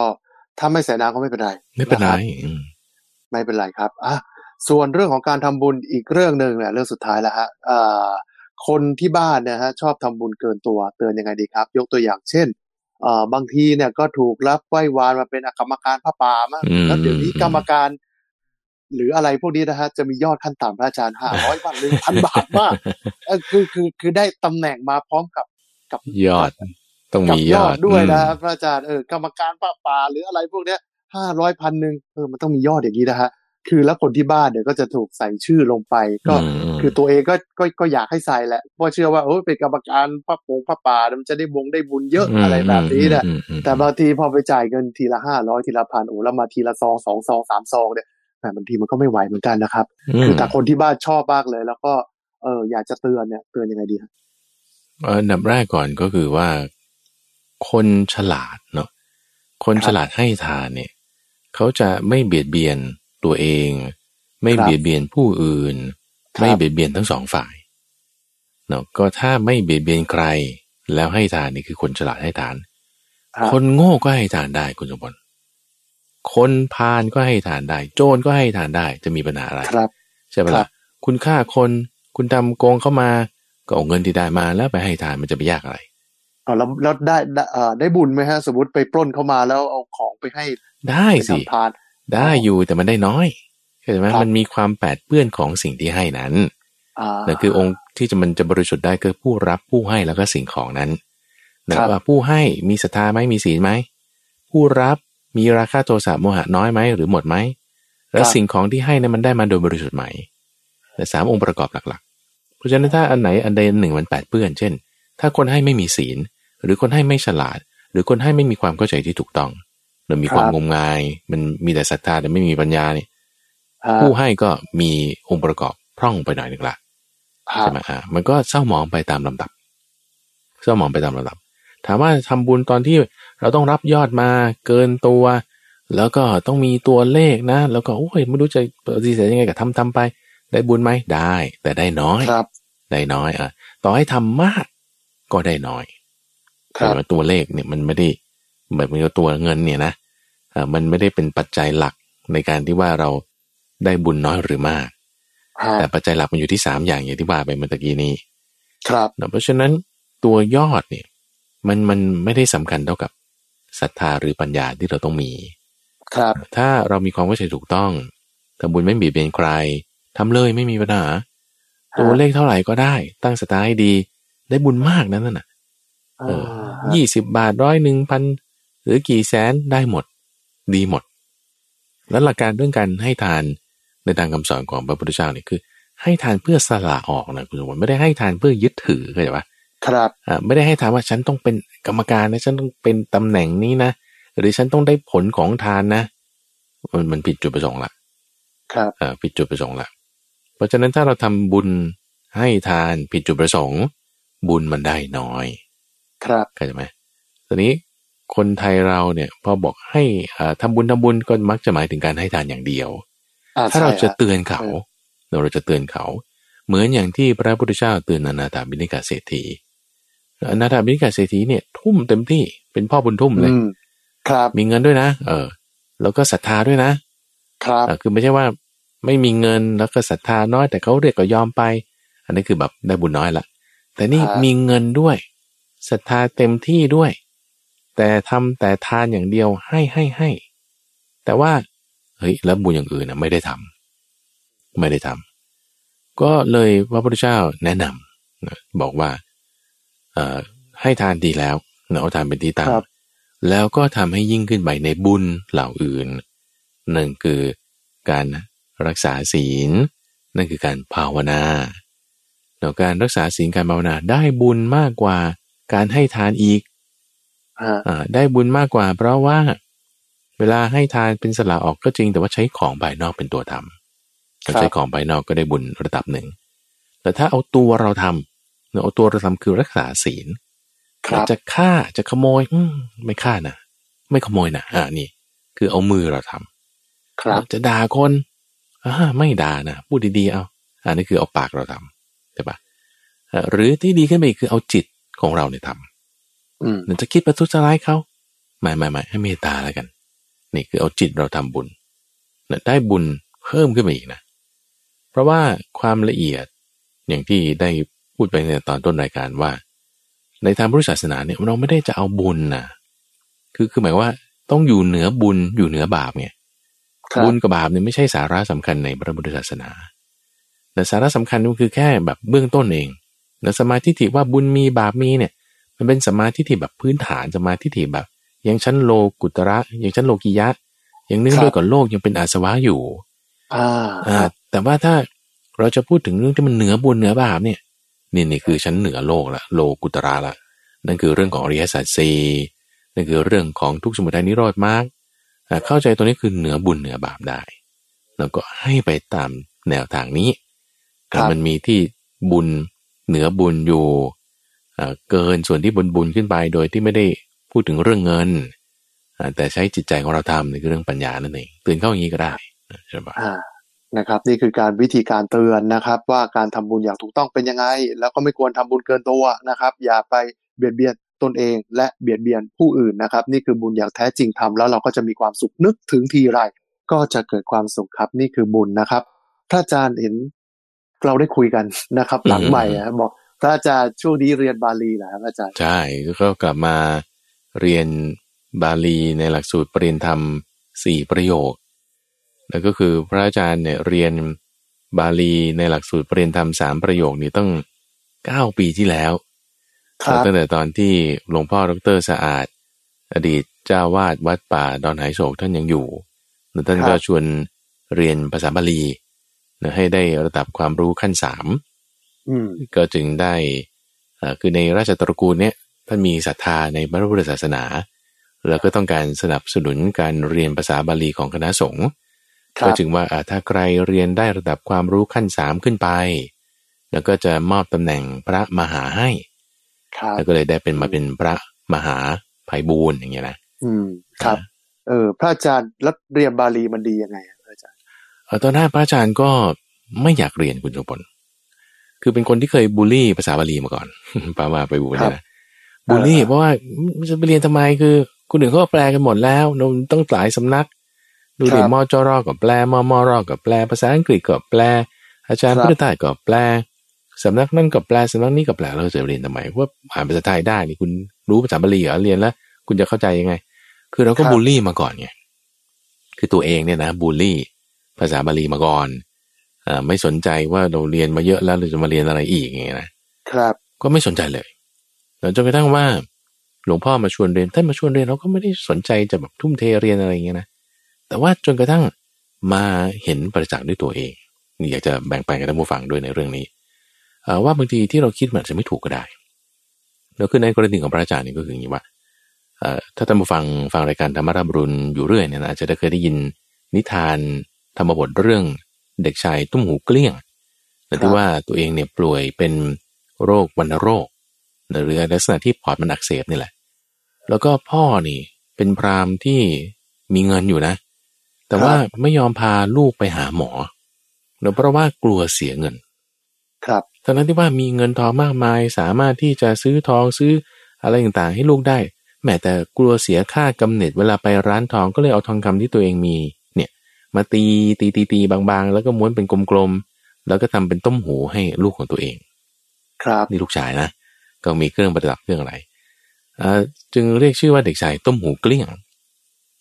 ถ้าไม่ใส่น้ำก็ไม่เป็นไรไม่เป็นไรไม่เป็นไรครับอะส่วนเรื่องของการทำบุญอีกเรื่องหนึ่งเนี่ยเรื่องสุดท้ายแล้วฮะอ่าคนที่บ้านเนี่ยฮะชอบทำบุญเกินตัวเตือนยังไงดีครับ ยกตัวอย่างเช่นเอ่อ บางทีเนี่ยก็ถูกรับไหว้วานมาเป็นกรรมการพระป่ามากแล้วเดี๋ยวนี้กรรมการ หรืออะไรพวกนี้นะฮะจะมียอดขั้นต่ำพระอาจารย์ห้าร้อยบาทหนึ่งพันบาทมากคือคือคือได้ตำแหน่งมาพร้อมกับกับยอดต้องมียอดด้วยนะพระอาจารย์เออกรรมการพระป่าหรืออะไรพวกเนี้ยห้าร้อยพันหนึ่งเออมันต้องมียอดอย่างนี้นะฮะ คือแล้วคนที่บ้านเนี่ยก็จะถูกใส่ชื่อลงไป ก็คือตัวเองก็ก็ก็อยากให้ใส่แหละเพราะเชื่อว่าโอ้เป็นกรรมการพระปงพระป่ามันจะได้บงได้บุญเยอะอะไรแบบนี้แหละแต่บางทีพอไปจ่ายเงินทีละห้าร้อยทีละพันโอ้แล้วมาทีละซองสองซองสามซองเนี่ยแต่บางทีมันก็ไม่ไหวเหมือนกันนะครับ คือแต่คนที่บ้านชอบมากเลย แล้วก็เอออยากจะเตือนเนี่ยเตือนยังไงดีครับอันดับแรกก่อนก็คือว่าคนฉลาดเนาะคนฉลาดให้ทานเนี่ย เขาจะไม่เบียดเบียน ตัวเอง ไม่เบียดเบียนผู้อื่น ไม่เบียดเบียนทั้งสองฝ่ายเนาะก็ถ้าไม่เบียดเบียนใคร แล้วให้ทานนี่คือคนฉลาดให้ทานครับคนโง่ก็ให้ทานได้คุณสมบัติคนพาลก็ให้ทานได้ โจรก็ให้ทานได้จะมีปัญหาอะไรครับใช่ไหมครัล่ะบคุณฆ่าคนคุณทำโกงเข้ามา ก็เอาเงินที่ได้มาแล้วไปให้ทานมันจะไปยากอะไรเอาแล้วแล้วได้ได้เอ่อได้บุญไหมฮะ สมมติไปปล้นเข้ามาแล้วเอาของไปให้ได้ไปสิทำทาน ได้อยู่แต่มันได้น้อยเข้าใจไหมครับมันมีความแปดเปื้อนของสิ่งที่ให้นั้นอ่านั่นคือองค์ที่จะมันจะบริสุทธิ์ได้คือผู้รับผู้ให้แล้วก็สิ่งของนั้นนะครับว่าผู้ให้มีศรัทธาไหมมีศีลไหมผู้รับมีราคะโทสะโมหะน้อยไหมหรือหมดไหมแล้วสิ่งของที่ให้นั้นมันได้มาโดยบริสุทธิ์ไหมแต่สามองค์ประกอบหลักๆ เพราะฉะนั้นถ้าอันไหนอันใดอันหนึ่งมันแปดเปื้อน เช่น ถ้าคนให้ไม่มีศีล หรือคนให้ไม่ฉลาด หรือคนให้ไม่มีความเข้าใจที่ถูกต้อง หรือมีความงมงาย มันมีแต่ศรัทธาแต่ไม่มีปัญญาเนี่ยฮะผู้ให้ก็มีองค์ประกอบพร่องไปหน่อยหนึ่งละฮะใช่ไหมอ่ามันก็เศร้าหมองไปตามลำดับ เศร้าหมองไปตามลำดับ ถามว่าทำบุญตอนที่เราต้องรับยอดมาเกินตัว แล้วก็ต้องมีตัวเลขนะ แล้วก็โอ้ยไม่รู้จะปฏิเสธยังไงกับทำทำไป ได้บุญไหมได้ แต่ได้น้อยครับ ได้น้อยอะต่อให้ทำมากก็ได้น้อยครับแต่ว่าตัวเลขเนี่ยมันไม่ได้แบบมันก็ตัวเงินเนี่ยนะอ่า มันไม่ได้เป็นปัจจัยหลักในการที่ว่าเราได้บุญน้อยหรือมากฮะแต่ปัจจัยหลักมันอยู่ที่สามอย่างอย่างที่ว่าไปเมื่อตะกี้นี้ ครับนะเพราะฉะนั้นตัวยอดเนี่ย มันมันไม่ได้สำคัญเท่ากับศรัทธาหรือปัญญาที่เราต้องมี ครับ ถ้าเรามีความเข้าใจถูกต้องทำบุญไม่เบียดเบียนใครทำเลยไม่มีปัญหา ตัวเลขเท่าไหร่ก็ได้ ตั้งสตาร์ให้ดี ได้บุญมากนะนั่นน่ะเออฮะยี่สิบบาทร้อยหนึ่งพันหรือกี่แสนได้หมด ดีหมด แล้วหลักการเรื่องการให้ทานในทางคำสอนของพระพุทธเจ้าเนี่ยคือ ให้ทานเพื่อสละออกนะคุณสมบัติไม่ได้ให้ทานเพื่อยึดถือเข้าใจปะครับอ่าไม่ได้ให้ทานว่าฉันต้องเป็นกรรมการนะฉันต้องเป็นตำแหน่งนี้นะหรือฉันต้องได้ผลของทานนะ มันมันผิดจุดประสงค์ละครับอ่าผิดจุดประสงค์ละเพราะฉะนั้นถ้าเราทำบุญให้ทานผิดจุดประสงค์ บุญมันได้น้อย ครับเข้าใจไหมตอนนี้ คนไทยเราเนี่ยพอบอกให้อ่าทำบุญทำบุญก็มักจะหมายถึงการให้ทานอย่างเดียวอ่ถ้าเราใช่จะฮเตือนเขาเออเราจะเตือนเขา เหมือนอย่างที่พระพุทธเจ้าเตือนอนาถาบิณฑิกาเศรษฐีอนาถาบิณฑิกาเศรษฐีเนี่ยทุ่มเต็มที่เป็นพ่อบุญทุ่มเลยอืมครับ มีเงินด้วยนะ เออ แล้วก็ศรัทธาด้วยนะ ครับเออคือไม่ใช่ว่าไม่มีเงินแล้วก็ศรัทธาน้อยแต่เขาเรียกก็ยอมไป อันนี้คือแบบได้บุญน้อยละแต่นี่ครับมีเงินด้วยศรัทธาเต็มที่ด้วย แต่ทำแต่ทานอย่างเดียวให้ให้ให้ แต่ว่าเฮ้ยแล้วบุญอย่างอื่นนะไม่ได้ทำไม่ได้ทำก็เลยพระพุทธเจ้าแนะนำนะบอกว่าเอ่อให้ทานดีแล้วเนาะเอาทานเป็นที่ตั้งครับแล้วก็ทำให้ยิ่งขึ้นไปในบุญเหล่าอื่นหนึ่งคือการรักษาศีล นั่นคือการภาวนาแล้วการรักษาศีลการภาวนาได้บุญมากกว่าการให้ทานอีกฮะอ่า ได้บุญมากกว่า เพราะว่าเวลาให้ทานเป็นสละออกก็จริง แต่ว่าใช้ของภายนอกเป็นตัวทำเราใช้ของภายนอกก็ได้บุญระดับหนึ่ง แต่ถ้าเอาตัวเราทำเอาตัวเราทำคือรักษาศีลครับจะฆ่าจะขโมยอืมไม่ฆ่านะไม่ขโมยนะอ่านี่ คือเอามือเราทำครับจะด่าคนอ่าไม่ด่านะพูดดีๆเอาอันนี้คือเอาปากเราทำใช่ปะอ่าหรือที่ดีขึ้นไปอีกคือเอาจิตของเราเนี่ยทำอืม หรือจะคิดประทุษร้ายเขาไม่ไม่ไม่ให้เมตตาแล้วกัน นี่คือเอาจิตเราทำบุญเนี่ยได้บุญเพิ่มขึ้นมาอีกนะ เพราะว่าความละเอียดอย่างที่ได้พูดไปในตอนต้นรายการว่า ในทางพุทธศาสนาเนี่ยเราไม่ได้จะเอาบุญนะคือคือหมายว่าต้องอยู่เหนือบุญอยู่เหนือบาปไงครับบุญกับบาปเนี่ยไม่ใช่สาระสำคัญในพระพุทธศาสนา แต่สาระสำคัญมันคือแค่แบบเบื้องต้นเองแต่สมาธิที่ว่าบุญมีบาปมีเนี่ย มันเป็นสมาธิที่แบบพื้นฐานสมาธิที่แบบ ยังชั้นโลกุตระยังชั้นโลกิยะ ยังเนื่องด้วยกับโลกยังเป็นอาสวะอยู่อ่าอ่าแต่ว่าถ้าเราจะพูดถึงเรื่องที่มันเหนือบุญเหนือบาปเนี่ยนี่นี่คือชั้นเหนือโลกละโลกุตระละนั่นคือเรื่องของอริยสัจสี่นั่นคือเรื่องของทุกข์สมุทัยนิโรธมากเข้าใจตัวนี้คือเหนือบุญเหนือบาปได้แล้วก็ให้ไปตามแนวทางนี้ครับแต่มันมีที่บุญเหนือบุญอยู่ เกินส่วนที่บุญบุญขึ้นไปโดยที่ไม่ได้พูดถึงเรื่องเงิน แต่ใช้จิตใจของเราทำนี่คือเรื่องปัญญานั่นเองตื่นเข้าอย่างนี้ก็ได้ใช่ปะอ่านะครับ นี่คือการวิธีการเตือนนะครับ ว่าการทำบุญอย่างถูกต้องเป็นยังไง แล้วก็ไม่ควรทำบุญเกินตัวนะครับ อย่าไปเบียดเบียนตนเองและเบียดเบียนผู้อื่นนะครับ นี่คือบุญอย่างแท้จริงทำแล้วเราก็จะมีความสุขนึกถึงทีไรก็จะเกิดความสุขครับนี่คือบุญนะครับพระอาจารย์เห็นเราได้คุยกันนะครับ หลังใหม่บอก พระอาจารย์ช่วงนี้เรียนบาลีเหรอครับอาจารย์ ใช่ก็กลับมาเรียนบาลีในหลักสูตรปริญญาธรรมสี่ประโยค แล้วก็คือพระอาจารย์เนี่ยเรียนบาลีในหลักสูตรปริญญาธรรมสามประโยคนี่ต้องเก้าปีที่แล้วครับตั้งแต่ตอนที่หลวงพ่อดรสะอาด อดีตเจ้าวาดวัดป่าดอนไหโศกท่านยังอยู่แล้วท่านก็ชวนเรียนภาษาบาลีนะให้ได้ระดับความรู้ขั้นสามอืม ก็จึงได้เอ่อคือในราชตระกูลเนี่ยท่านมีศรัทธาในพระพุทธศาสนา แล้วก็ต้องการสนับสนุนการเรียนภาษาบาลีของคณะสงฆ์ครัก็บจึงว่าอ่าถ้าใครเรียนได้ระดับความรู้ขั้นสามขึ้นไป แล้วก็จะมอบตำแหน่งพระมหาให้ครับแล้วก็เลยได้เป็นมาเป็นพระมหาไพบูลย์อย่างเงี้ยนะอืมครับ เออ พระอาจารย์แล้วเรียนบาลีมันดียังไงอะพระอาจารย์เอ่อตอนแรกพระอาจารย์ก็ไม่อยากเรียนคุณสมพล คือเป็นคนที่เคยบูลลี่ภาษาบาลีมาก่อนปามาไปบูลลี่นะบูลลี่เพราะว่ามันจะไปเรียนทำไมคือคนอื่นเขาก็แปลกันหมดแล้วเราต้องหลายสำนัก ดูดิมอจรอก็แปลมอมอรอก็แปล ภาษาอังกฤษก็แปล อาจารย์พุทธทาสก็แปลสำนักนั่นก็แปลสำนักนี้ก็แปลเราจะเรียนทำไมเพราะว่าอ่านภาษาไทยได้นี่คุณรู้ภาษาบาลีเหรอเรียนแล้ว คุณจะเข้าใจยังไง คือเราก็บูลลี่มาก่อนไงคือตัวเองเนี่ยนะบูลลี่ภาษาบาลีมาก่อนอ่า ไม่สนใจว่าเราเรียนมาเยอะแล้วเราจะมาเรียนอะไรอีกอย่างเงี้ยนะครับ ก็ไม่สนใจเลยแล้วจนกระทั่งว่า หลวงพ่อมาชวนเรียนท่านมาชวนเรียนเราก็ไม่ได้สนใจจะแบบทุ่มเทเรียนอะไรอย่างเงี้ยนะแต่ว่าจนกระทั่งมาเห็นประจักษ์ด้วยตัวเองนี่อยากจะแบ่งปันกับท่านผู้ฟังด้วยในเรื่องนี้เอ่อว่าบางทีที่เราคิดมันอาจจะไม่ถูกก็ได้แล้วคือในกรณีของพระอาจารย์นี่ก็คืออย่างนี้ว่าเอ่อถ้าท่านผู้ฟังฟังรายการธรรมรับรุนอยู่เรื่อยเนี่ยนะอาจจะได้เคยได้ยินนิทานธรรมบทเรื่อง เด็กชายตุ้มหูเกลี้ยงแต่ที่ว่าตัวเองเนี่ยป่วยเป็นโรควัณโรคหรือลักษณะที่ปอดมันอักเสบนี่แหละ แล้วก็พ่อนี่เป็นพราหมณ์ที่มีเงินอยู่นะ แต่ว่าไม่ยอมพาลูกไปหาหมอเนื่องเพราะว่ากลัวเสียเงิน ครับทั้งนั้นที่ว่ามีเงินทองมากมาย สามารถที่จะซื้อทองซื้ออะไรต่างๆ ให้ลูกได้ แม้แต่กลัวเสียค่ากำเนิดเวลาไปร้านทองก็เลยเอาทองคำที่ตัวเองมีเนี่ย มาตีตีตีตีบางๆ แล้วก็ม้วนเป็นกลมๆ แล้วก็ทำเป็นต้มหูให้ลูกของตัวเอง ครับนี่ลูกชายนะ ก็มีเครื่องประดับเครื่องอะไรอ่าจึงเรียกชื่อว่าเด็กชายต้มหูเกลี้ยง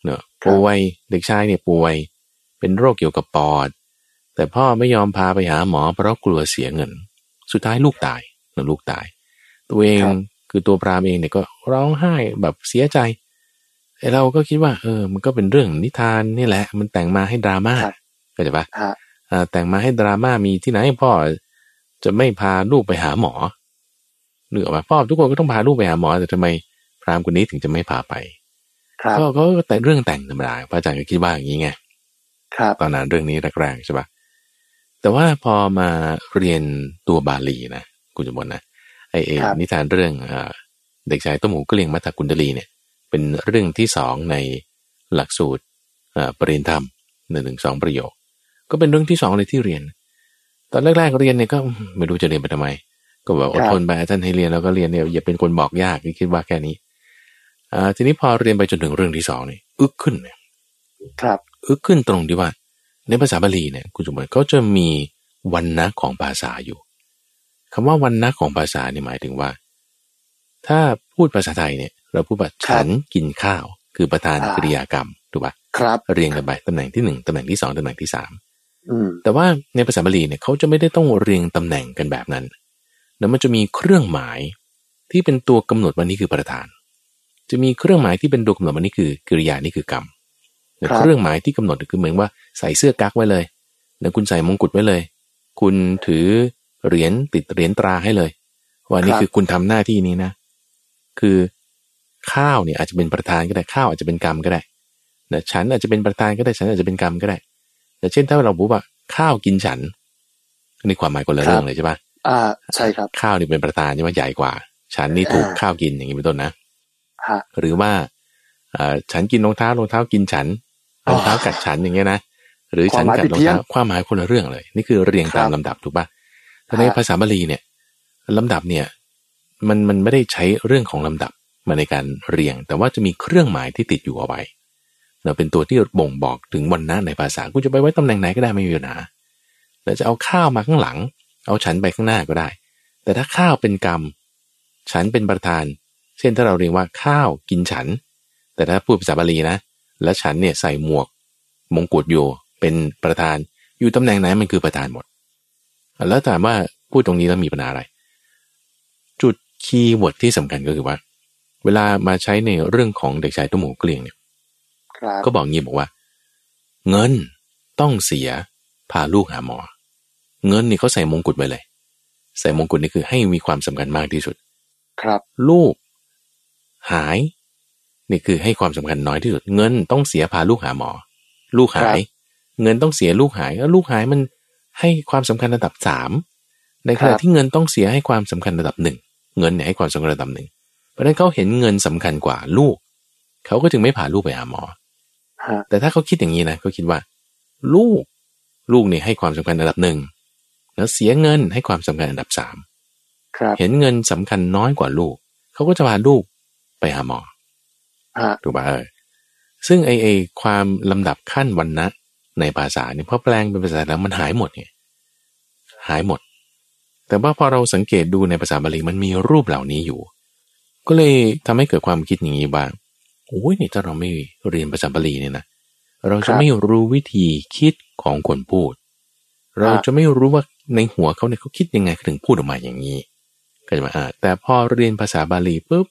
เนอะป่วยเด็กชายเนี่ยป่วย เป็นโรคเกี่ยวกับปอด แต่พ่อไม่ยอมพาไปหาหมอเพราะกลัวเสียเงิน สุดท้ายลูกตายเนอะลูกตาย ตัวเองคือตัวพรามเองเนี่ยก็ร้องไห้แบบเสียใจ ไอเราก็คิดว่าเออ มันก็เป็นเรื่องนิทานนี่แหละ มันแต่งมาให้ดราม่าเข้าใจปะฮะอ่าแต่งมาให้ดราม่ามีที่ไหนพ่อจะไม่พาลูกไปหาหมอนึกออกมาพ่อทุกคนก็ต้องพาลูกไปหาหมอแต่ทำไมพราหมณ์คนนี้ถึงจะไม่พาไปครับก็ก็แต่เรื่องแต่งธรรมดาพระอาจารย์ก็คิดว่าอย่างนี้ไงครับตอนนั้นเรื่องนี้แรกๆใช่ปะแต่ว่าพอมาเรียนตัวบาลีนะคุณจมนนะไอเอครับนิทานเรื่องเอ่อเด็กชายต้มหูกเกลียงมัตตกุณดลีเนี่ย เป็นเรื่องที่สองในหลักสูตรเอ่อปริญญาธรรมหนึ่งหนึ่งสองประโยค ก็เป็นเรื่องที่สองเลยที่เรียน ตอนแรกๆเรียนเนี่ยก็ไม่รู้จะเรียนไปทำไม ก็แบบอดทนไปท่านให้เรียนแล้วก็เรียนเนี่ยอย่าเป็นคนบอกยากคิดว่าแค่นี้อ่าทีนี้พอเรียนไปจนถึงเรื่องที่สองนี่อึกขึ้นเนี่ยครับอึกขึ้นตรงที่ว่า ในภาษาบาลีเนี่ยคุณสมบัติเขาจะมีวันนะของภาษาอยู่คำว่าวันนะของภาษาเนี่ยหมายถึงว่า ถ้าพูดภาษาไทยเนี่ย เราพูดว่าฉันกินข้าว คือประธานกริยากรรมถูกปะครับ เรียงกันไปตำแหน่งที่หนึ่งตำแหน่งที่สองตำแหน่งที่สามอืมแต่ว่าในภาษาบาลีเนี่ยเขาจะไม่ได้ต้องเรียงตำแหน่งกันแบบนั้นแล้วมันจะมีเครื่องหมายที่เป็นตัวกำหนดวันนี้คือประธาน จะมีเครื่องหมายที่เป็นตัวกำหนดวันนี้คือกริยานี่คือกรรมแต่เครื่องหมายที่กำหนดคือเหมือนว่าใส่เสื้อกั๊กไว้เลย แล้วคุณใส่มงกุฎไว้เลย คุณถือเหรียญติดเหรียญตราให้เลยว่านี่คือคุณทำหน้าที่นี้นะ คือ ข้าวเนี่ยอาจจะเป็นประธานก็ได้ข้าวอาจจะเป็นกรรมก็ได้นะฉันอาจจะเป็นประธานก็ได้ฉันอาจจะเป็นกรรมก็ได้แต่เช่นถ้าเราบอกว่าข้าวกินฉันนี่ความหมายคนละเรื่องเลยใช่ปะอ่าใช่ครับ ข้าวนี่เป็นประธานใช่ไหมใหญ่กว่า ฉันนี่ถูกอ่าข้าวกินอย่างนี้เป็นต้นนะฮะหรือว่าเอ่อฉันกินรองเท้ารองเท้ากินฉันรองเท้ากัดฉันอย่างเงี้ยนะหรือฉันกับรองความหมายผิดเพี้ยนเท้าความหมายคนละเรื่องเลย นี่คือเรียงตามครับลำดับถูกปะแต่ในฮะภาษาบาลีเนี่ยลำดับเนี่ย มันมันไม่ได้ใช้เรื่องของลำดับ มาในการเรียง แต่ว่าจะมีเครื่องหมายที่ติดอยู่เอาไว้เนาเป็นตัวที่บ่งบอกถึงวันนะในภาษาคุณจะไปไว้ตำแหน่งไหนก็ได้ไม่มีปัญหาแล้วจะเอาข้าวมาข้างหลัง เอาฉันไปข้างหน้าก็ได้ แต่ถ้าข้าวเป็นกรรม ฉันเป็นประธาน เช่นถ้าเราเรียกว่าข้าวกินฉัน แต่ถ้าพูดภาษาบาลีนะ แล้วฉันเนี่ยใส่หมวก มงกุฎอยู่เป็นประธาน อยู่ตำแหน่งไหนมันคือประธานหมด แล้วถามว่าพูดตรงนี้แล้วมีปัญหาอะไร จุด keyword ที่สำคัญก็คือว่า เวลามาใช้ในเรื่องของเด็กชายตัวหมูเกลียงเนี่ยครับก็บอกงี้บอกว่า เงินต้องเสียพาลูกหาหมอ เงินนี่เขาใส่มงกุฎไว้เลย ใส่มงกุฎนี่คือให้มีความสำคัญมากที่สุด ครับ ลูก หาย นี่คือให้ความสำคัญน้อยที่สุด เงินต้องเสียพาลูกหาหมอ ลูกหาย เงินต้องเสียลูกหายแล้วลูกหายมันให้ความสำคัญระดับสามในขณะครับที่เงินต้องเสียให้ความสำคัญระดับหนึ่งเงินเนี่ยให้ความสำคัญระดับหนึ่ง เพราะฉะนั้นเขาเห็นเงินสำคัญกว่าลูก เขาก็จึงไม่พาลูกไปหาหมอฮะแต่ถ้าเขาคิดอย่างนี้นะเขาคิดว่า ลูก ลูกเนี่ยให้ความสำคัญระดับหนึ่งแล้วเสียเงินให้ความสำคัญระดับสามครับเห็นเงินสำคัญน้อยกว่าลูก เขาก็จะพาลูกไปหาหมอฮะถูกป่ะเออซึ่งไอไอความลำดับขั้นวันนะในภาษาเนี่ยพอแปลงเป็นภาษาแล้วมันหายหมดไงหายหมด แต่ว่าพอเราสังเกตดูในภาษาบาลีมันมีรูปเหล่านี้อยู่ ก็เลยทำให้เกิดความคิดอย่างนี้บ้างโอ้ยนี่ถ้าเราไม่เรียนภาษาบาลีเนี่ยนะเราจะไม่รู้วิธีคิดของคนพูด เราจะไม่รู้ว่าในหัวเขาเนี่ยเขาคิดยังไงเขาถึงพูดออกมาอย่างนี้ก็จะมาอ่าแต่พอเรียนภาษาบาลีปุ๊บ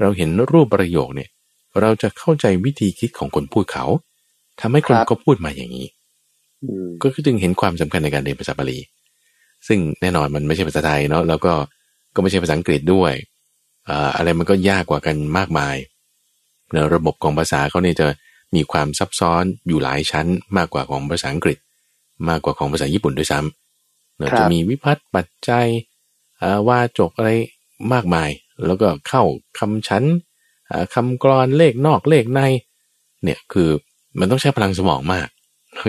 เราเห็นรูปประโยคเนี่ย เราจะเข้าใจวิธีคิดของคนพูดเขาทำให้คนครับก็พูดมาอย่างนี้อืมก็จึงเห็นความสำคัญในการเรียนภาษาบาลี ซึ่งแน่นอนมันไม่ใช่ภาษาไทยเนาะแล้วก็ก็ไม่ใช่ภาษาอังกฤษด้วย อ่าอะไรมันก็ยากกว่ากันมากมายเนอะระบบของภาษาเขาเนี่ยจะมีความซับซ้อนอยู่หลายชั้นมากกว่าของภาษาอังกฤษ มากกว่าของภาษาญี่ปุ่นด้วยซ้ำเนอะครับจะมีวิพัฒน์ปัจจัยอ่าว่าจกอะไรมากมาย แล้วก็เข้าคำชั้นอ่าคำกรอนเลขนอกเลขใน เนี่ยคือมันต้องใช้พลังสมองมาก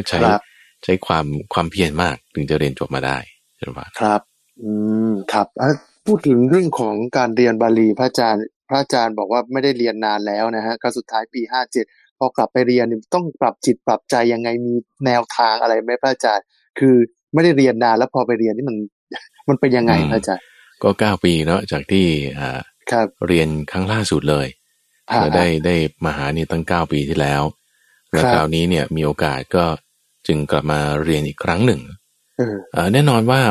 ใช้ครับใช้ความความเพียรมากถึงจะเรียนจบมาได้ใช่ไหมครับ อืมครับอะ พูดถึงเรื่องของการเรียนบาลีพระอาจารย์ พระอาจารย์บอกว่าไม่ได้เรียนนานแล้วนะฮะก็สุดท้ายปีห้าเจ็ดพอกลับไปเรียนนี่ต้องปรับจิตปรับใจยังไงมีแนวทางอะไรไหมพระอาจารย์ คือไม่ได้เรียนนานแล้วพอไปเรียนนี่มันมันเป็นยังไงพระอาจารย์ ก็เก้าปีเนาะจากที่อ่าครับเรียนครั้งล่าสุดเลยฮะเราได้ได้มาหานี่ตั้งเก้าปีที่แล้ว แล้วครับคราวนี้เนี่ยมีโอกาสก็จึงกลับมาเรียนอีกครั้งหนึ่งเออเอ่อแน่นอนว่า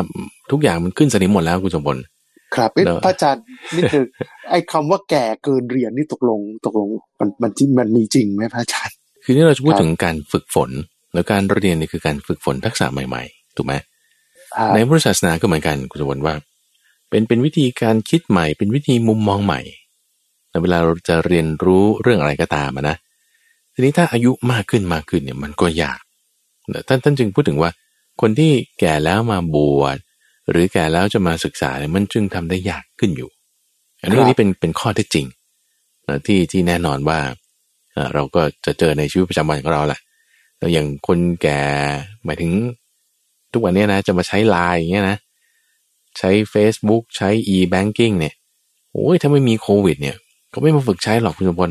ทุกอย่างมันขึ้นสนิมหมดแล้วคุณสมบัติ ครับเอ๊ะเนอะพระอาจารย์นี่คือไอ้คำว่าแก่เกินเรียนนี่ตกลงตกลงมันมันจริงมันมีจริงไหมพระอาจารย์ คือนี่เราจะพูดครับถึงการฝึกฝน แล้วการเรียนนี่คือการฝึกฝนทักษะใหม่ๆถูกไหมอ่าในพุทธศาสนาก็เหมือนกันคุณสมบัติว่า เป็นเป็นวิธีการคิดใหม่ เป็นวิธีมุมมองใหม่แต่เวลาเราจะเรียนรู้เรื่องอะไรก็ตามอะนะทีนี้ถ้าอายุมากขึ้นมากขึ้นเนี่ยมันก็ยากนะท่านท่านจึงพูดถึงว่า คนที่แก่แล้วมาบวช หรือแก่แล้วจะมาศึกษาเนี่ยมันจึงทำได้ยากขึ้นอยู่ อันนี้ครับอันนี้เป็นเป็นข้อเท็จจริงนะที่ที่แน่นอนว่าเอ่อเราก็จะเจอในชีวิตประจำวันของเราแหละแล้วอย่างคนแก่หมายถึง ทุกวันเนี้ยนะ จะมาใช้ไลน์อย่างเงี้ยนะ ใช้ Facebook ใช้ e-banking เนี่ยโอ้ยถ้าไม่มีโควิด เนี่ย ก็ไม่มาฝึกใช้หรอกคุณสมพล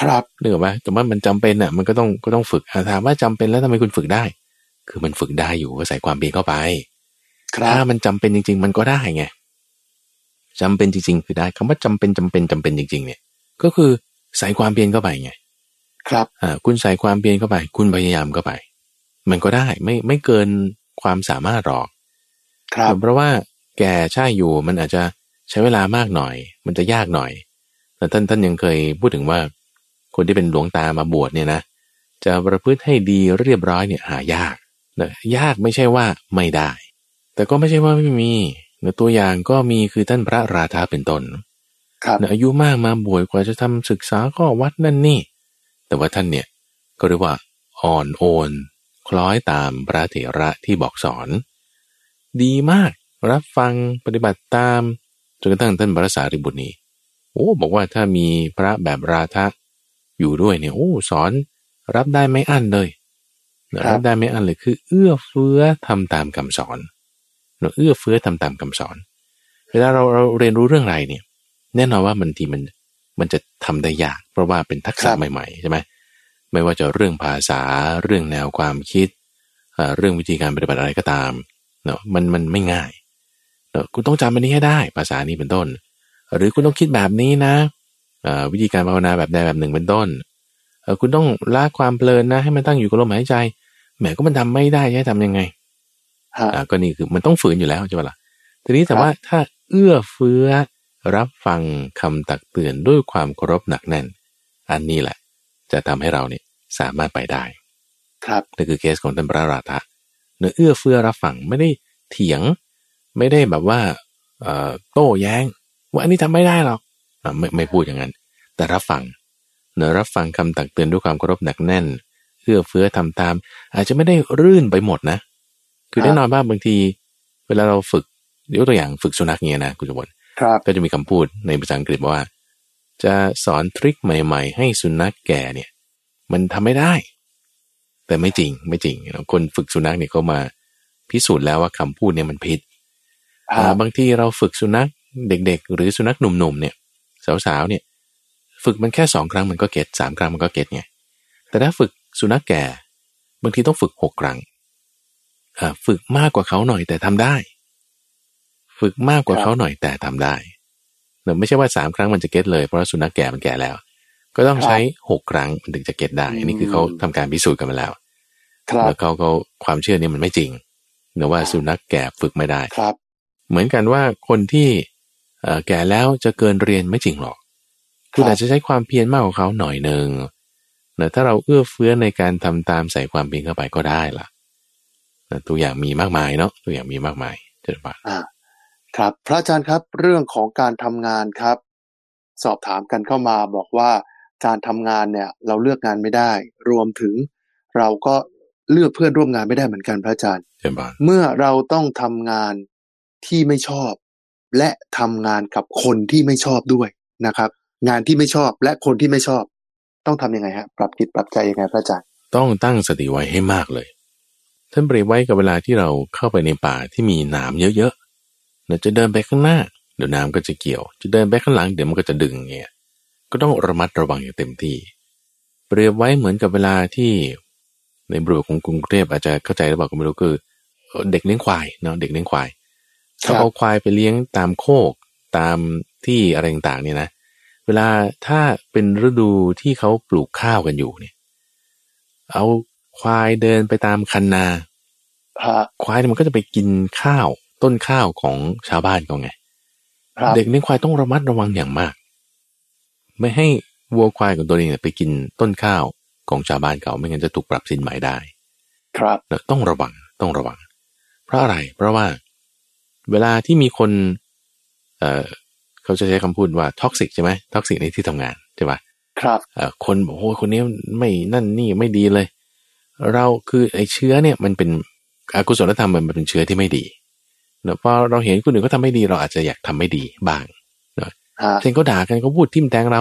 ครับนึกออกไหมแต่ว่ามันจำเป็นอะ มันก็ต้องก็ต้องฝึกอะถามว่าจำเป็นแล้วทำไมคุณฝึกได้ คือมันฝึกได้อยู่ก็ใส่ความเพียรเข้าไปครั ถ้าบมันจำเป็นจริง ๆ มันก็ได้ไงจำเป็นจริง ๆ คือได้คำว่าจำเป็นจำเป็นจำเป็นจริง ๆ เนี่ย ก็คือใส่ความเพียรเข้าไปไง ครับอ่าคุณใส่ความเพียรเข้าไป คุณพยายามเข้าไป มันก็ได้ไม่ไม่เกินความสามารถหรอกครับเพราะว่าแก่ใช่อยู่มันอาจจะใช้เวลามากหน่อย มันจะยากหน่อย แต่ท่านท่านยังเคยพูดถึงว่า คนที่เป็นหลวงตามาบวชเนี่ยนะ จะประพฤติให้ดีเรียบร้อยเนี่ยหายากนะยากไม่ใช่ว่าไม่ได้ แต่ก็ไม่ใช่ว่าไม่มีนะตัวอย่างก็มีคือท่านพระราธาเป็นต้นครับนะอายุมากมาบวชกว่าจะทำศึกษาข้อวัดนั่นนี่ แต่ว่าท่านเนี่ยก็เรียกว่าอ่อนโอนคล้อยตามพระเถระที่บอกสอน ดีมากรับฟังปฏิบัติตามจนกระทั่งท่านพระสารีบุตรนี้โอ้บอกว่าถ้ามีพระแบบราธะอยู่ด้วยเนี่ยโอ้สอนรับได้ไม่อั้นเลย รับได้ไม่อันเลยคือ เอื้อเฟื้อทำตามคำสอน เนาะเอื้อเฟื้อทำตามคำสอน เวลาเราเราเรียนรู้เรื่องอะไรเนี่ย แน่นอนว่ามันทีมันมันจะทำได้ยาก เพราะว่าเป็นทักษะใหม่ๆใช่ไหมไม่ว่าจะเรื่องภาษาเรื่องแนวความคิด เรื่องวิธีการปฏิบัติอะไรก็ตามเนาะมันมันไม่ง่ายเนาะคุณต้องจำอันนี้ให้ได้ ภาษานี้เป็นต้น หรือคุณต้องคิดแบบนี้นะวิธีการภาวนาแบบใดแบบหนึ่งเป็นต้นคุณต้องละความเพลินนะ ให้มันตั้งอยู่กับลมหายใจแหมก็มันทำไม่ได้จะทำยังไงอ่า ก็นี่คือมันต้องฝืนอยู่แล้วใช่ไหมล่ะทีนี้แต่ว่าถ้าเอื้อเฟื้อรับฟังคำตักเตือนด้วยความเคารพหนักแน่น อันนี้แหละ จะทำให้เราเนี่ยสามารถไปได้ ครับนี่คือเคสของท่านพระราธะเนื้อเอื้อเฟื้อรับฟังไม่ได้เถียง ไม่ได้แบบว่าเอ่อโต้แย้ง ว่าอันนี้ทำไม่ได้หรอกไม่ไม่พูดอย่างนั้น แต่รับฟังเนื้อรับฟังคำตักเตือนด้วยความเคารพหนักแน่นเอื้อเฟื้อทำตาม อาจจะไม่ได้รื่นไปหมดนะ คือแน่นอนว่าบางที เวลาเราฝึกยกตัวอย่างฝึกสุนัขเงี้ยนะคุณจุบลก็จะมีคำพูดในภาษาอังกฤษว่า จะสอนทริคใหม่ ๆ ให้สุนัขแก่เนี่ย มันทำไม่ได้ แต่ไม่จริงไม่จริงคนฝึกสุนัขเนี่ยเขามาพิสูจน์แล้วว่าคำพูดเนี่ยมันผิดบางทีเราฝึกสุนัขเด็ก ๆ หรือสุนัขหนุ่มๆเนี่ย สาวๆเนี่ย ฝึกมันแค่สองครั้งมันก็เก็ตสามครั้งมันก็เก็ตไงแต่ถ้าฝึกสุนัขแก่ บางทีต้องฝึกหกครั้ง ฝึกมากกว่าเขาหน่อยแต่ทำได้ ฝึกมากกว่าเขาหน่อยแต่ทำได้เไม่ใช่ว่าสามครั้งมันจะเก็ตเลยเพราะสุนัขแก่มันแก่แล้ว ก็ต้องใช้หกครั้งมันถึงจะเก็ตได้นี่คือเขาทำการพิสูจน์กันมาแล้วแล้วเขาเขาความเชื่อนี้มันไม่จริงเนื่อว่าสุนัขแก่ฝึกไม่ได้ครับ เหมือนกันว่าคนที่แก่แล้วจะเกินเรียนไม่จริงหรอกคุณอาจจะใช้ความเพียรมากกว่าเขาหน่อยหนึ่งนะถ้าเราเอื้อเฟื้อในการทำตามใส่ความเพียรเข้าไปก็ได้ล่ะนะ ตัวอย่างมีมากมายเนาะตัวอย่างมีมากมายเจริญบาอ่าครับ พระอาจารย์ครับเรื่องของการทำงานครับ สอบถามกันเข้ามาบอกว่าการทำงานเนี่ย เราเลือกงานไม่ได้ รวมถึงเราก็เลือกเพื่อนร่วมงานไม่ได้เหมือนกันพระอาจารย์เมื่อเราต้องทำงานที่ไม่ชอบ และทำงานกับคนที่ไม่ชอบด้วยนะครับ งานที่ไม่ชอบและคนที่ไม่ชอบ ต้องทํำยังไงฮะปรับจิตปรับใจยังไงพระอาจารย์ ต้องตั้งสติไว้ให้มากเลย ท่านเปรียบไว้กับเวลาที่เราเข้าไปในป่าที่มีหนามเยอะๆเราจะเดินไปข้างหน้าเดี๋ยวน้ำก็จะเกี่ยว จะเดินไปข้างหลังเดี๋ยวมันก็จะดึงเงี้ย ก็ต้องระมัดระวังอย่างเต็มที่ เปรียบไว้เหมือนกับเวลาที่ในบริบทของกรุงเทพอาจจะเข้าใจหรือเปล่าก็ไม่รู้คือ เด็กเลี้ยงควายเนาะเด็กเลี้ยงควายเขาเอาควายไปเลี้ยงตามโคกตามที่อะไรต่างๆเนี่ยนะ เวลาถ้าเป็นฤดูที่เขาปลูกข้าวกันอยู่เนี่ย เอา ควายเดินไปตามคันนาควายมันก็จะไปกินข้าวต้นข้าวของชาวบ้านเขาไงเด็กเลี้ยงควายต้องระมัดระวังอย่างมาก ไม่ให้วัวควายของตัวเองไปกินต้นข้าวของชาวบ้านเขาไม่งั้นจะถูกปรับสินไหมได้ ครับต้องระวังต้องระวัง เพราะอะไร เพราะว่า เวลาที่มีคน เอ่อเขาจะใช้คำพูดว่า toxic ใช่ไหม toxic ในที่ทำงานใช่ปะครับคนบอกโอ้คนนี้ไม่นั่นนี่ไม่ดีเลย เราคือไอ้เชื้อเนี่ยมันเป็นอกุศลธรรมมันเป็นเชื้อที่ไม่ดีเนาะพอเราเห็นคนอื่นก็ทำไม่ดีเราอาจจะอยากทำไม่ดีบ้างเนาะเช่นเขาด่ากันเขาพูดทิมแทงเรา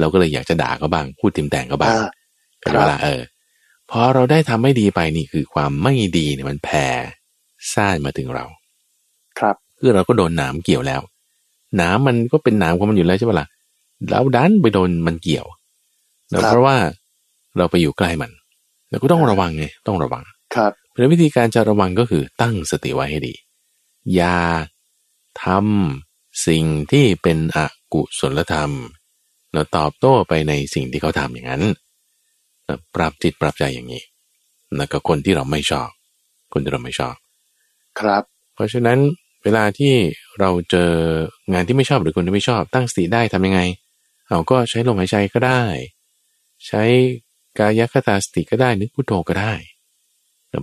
เราก็เลยอยากจะด่าเขาบ้าง พูดทิมแทงเขาบ้างกันเวลาเออพอเราได้ทำไม่ดีไปนี่คือความไม่ดีเนี่ยมันแผ่ซ่านมาถึงเรา ครับคือเราก็โดนหนามเกี่ยวแล้วหนามมันก็เป็นหนามของมันอยู่แล้วใช่ไหมล่ะแล้วดันไปโดนมันเกี่ยวเพราะว่าเราไปอยู่ใกล้มัน เราก็ต้องระวังไงต้องระวัง ครับเพราะวิธีการจะระวังก็คือตั้งสติไว้ให้ดี อย่าทำสิ่งที่เป็นอกุศลธรรมเราตอบโต้ไปในสิ่งที่เขาทำอย่างนั้นปรับจิตปรับใจอย่างนี้แล้วก็คนที่เราไม่ชอบ คนที่เราไม่ชอบ ครับ เพราะฉะนั้นเวลาที่เราเจองานที่ไม่ชอบหรือคนที่ไม่ชอบ ตั้งสติได้ทำยังไง เอาก็ใช้ลมหายใจก็ได้ ใช้ กายคตาสติก็ได้นึกพุโทโธก็ได้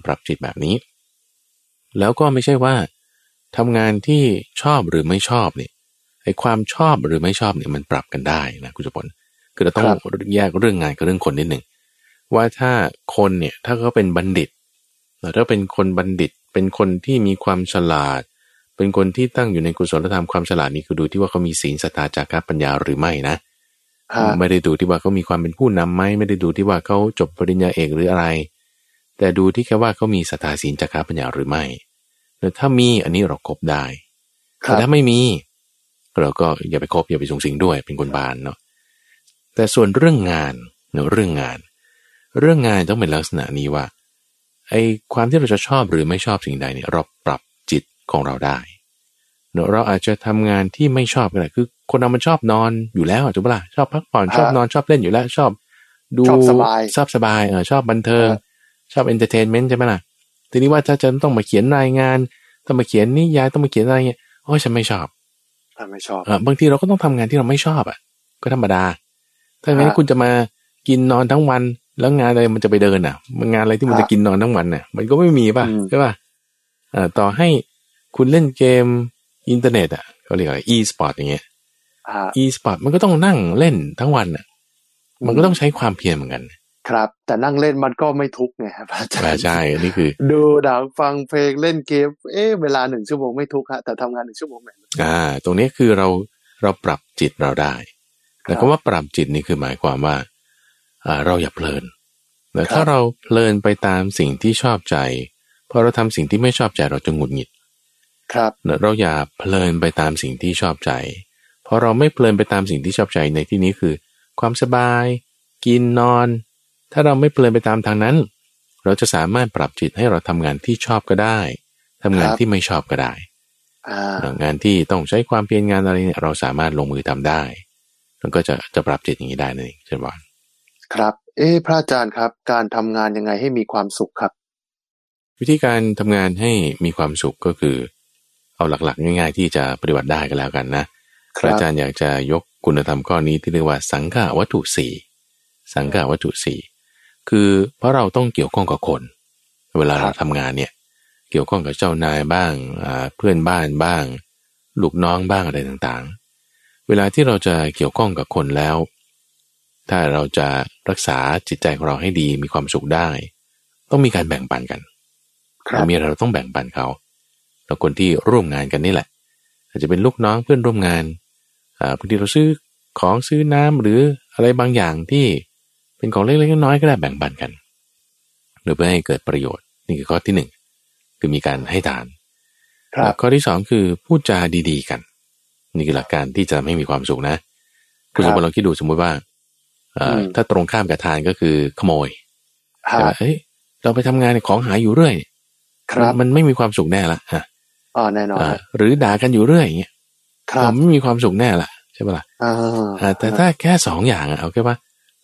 ปรับจิตแบบนี้ แล้วก็ไม่ใช่ว่าทำงานที่ชอบหรือไม่ชอบเนี่ยไอ้ความชอบหรือไม่ชอบเนี่ยมันปรับกันได้นะคุณจพลคือเราต้องแยกเรื่องงานกับเรื่องคนนิดหนึ่งว่าถ้าคนเนี่ยถ้าเขาเป็นบัณฑิตถ้าเป็นคนบัณฑิต เป็นคนที่มีความฉลาด เป็นคนที่ตั้งอยู่ในกุศลธรรมความฉลาดนี้คือดูที่ว่าเขามีศีลสตาจากปัญญาหรือไม่นะ ไม่ได้ดูที่ว่าเขามีความเป็นผู้นำไหมไม่ได้ดูที่ว่าเขาจบปริญญาเอกหรืออะไร แต่ดูที่แค่ว่าเขามีศรัทธาศีลจักขาปัญญาหรือไม่แต่ถ้ามีอันนี้เราครบได้ครัแต่บถ้าไม่มี เราก็อย่าไปคบอย่าไปสูงสิงด้วยเป็นคนบานเนาะแต่ส่วนเรื่องงานเนาะเรื่องงาน เรื่องงานต้องเป็นลักษณะนี้ว่าไอ้ความที่เราจะชอบหรือไม่ชอบสิ่งใดเนี่ยเราปรับจิตของเราได้เนาะเราอาจจะทำงานที่ไม่ชอบก็ได้คือ คนเรามันชอบนอนอยู่แล้วถูกปะล่ะชอบพักผ่อนชอบนอนชอบเล่นอยู่แล้ว ชอบ ดูชอบสบายชอบสบายเออชอบบันเทิงเออชอบ entertainment ใช่ไหมล่ะทีนี้ว่าถ้าจะต้องมาเขียนรายงาน ต้องมาเขียนนิยายต้องมาเขียนอะไรเงี้ยโอ้ยฉันไม่ชอบอ่าไม่ชอบเออบางทีเราก็ต้องทำงานที่เราไม่ชอบอะ ก็ธรรมดา ถ้างั้นฮะคุณจะมากินนอนทั้งวันแล้วงานอะไรมันจะไปเดินอะ มันงานอะไรที่มันฮะจะกินนอนทั้งวันน่ะ มันก็ไม่มีป่ะอืมใช่ป่ะเอ่อต่อให้คุณเล่นเกมอินเทอร์เน็ตอะเขาเรียกอะไร e-sport อย่างเงี้ย อ่า e สปอร์ตมันก็ต้องนั่งเล่นทั้งวันอะ มันก็ต้องใช้ความเพียรเหมือนกัน ครับ แต่นั่งเล่นมันก็ไม่ทุกข์ไงครับอาจารอ่าย์ใช่อันนี่คือ ดูหนังฟังเพลงเล่นเกม เอ๊ะเวลาหนึ่งชั่วโมงไม่ทุกข์ฮะแต่ทำงานหนึ่งชั่วโมงแหมอ่า ตรงนี้คือเราเราปรับจิตเราได้แต่คำว่าปรับจิตนี่คือหมายความว่าอ่าเราอย่าเพลินแต่ครับถ้าเราเพลินไปตามสิ่งที่ชอบใจพอเราทำสิ่งที่ไม่ชอบใจเราจะหงุดหงิด ครับเราอย่าเพลินไปตามสิ่งที่ชอบใจพอ เราไม่เพลินไปตามสิ่งที่ชอบใจในที่นี้คือ ความสบาย กินนอน ถ้าเราไม่เพลินไปตามทางนั้น เราจะสามารถปรับจิตให้เราทำงานที่ชอบก็ได้ทำงานครับที่ไม่ชอบก็ได้อ่างานที่ต้องใช้ความเพียรงานอะไรเนี่ยเราสามารถลงมือทำได้มันก็จะจะปรับจิตอย่างนี้ได้นั่นเองเช่นว่าครับ เอ๊ะพระอาจารย์ครับ การทำงานยังไงให้มีความสุขครับ วิธีการทำงานให้มีความสุขก็คือ เอาหลักๆ ง่าย ๆ ที่จะปฏิบัติได้ก็แล้วกันนะค พรับระอาจารย์อยากจะยกคุณธรรมข้อนี้ที่เรียกว่าสังขาวัตถุสี่สังขาวัตถุสี่คือเพราะเราต้องเกี่ยวข้องกับคน เวลาเราทำงานเนี่ยเกี่ยวข้องกับเจ้านายบ้างอ่าเพื่อนบ้านบ้าง ลูกน้องบ้างอะไรต่างๆ เวลาที่เราจะเกี่ยวข้องกับคนแล้ว ถ้าเราจะรักษาจิตใจของเราให้ดีมีความสุขได้ ต้องมีการแบ่งปันกันครับมีอะไรเราต้องแบ่งปันเขาแล้วคนที่ร่วมงานกันนี่แหละ อาจจะเป็นลูกน้องเพื่อนร่วมงานอ่า บางทีเราซื้อของซื้อน้ำหรืออะไรบางอย่างที่เป็นของเล็กๆน้อยๆก็ได้แบ่งปันกันหรือเพื่อให้เกิดประโยชน์นี่คือข้อที่หนึ่งคือมีการให้ทานครับข้อที่สองคือพูดจาดีๆกัน นี่คือหลักการที่จะไม่มีความสุขนะคุณสมมติลองคิดดูสมมุติว่าเอ่ออมถ้าตรงข้ามกับทานก็คือขโมยคใช่รัไหมบเฮ้ยเราไปทำงานเนี่ยของหายอยู่เรื่อยครับมันไม่มีความสุขแน่ละอะอ๋อแน่นอนอ่าหรือด่ากันอยู่เรื่อยอย่างเงี้ย ครับเราไม่มีความสุขแน่ละใช่ปะล่ะอ่าอ่าแต่ถ้าแค่สองอย่างอะเอาแค่ว่า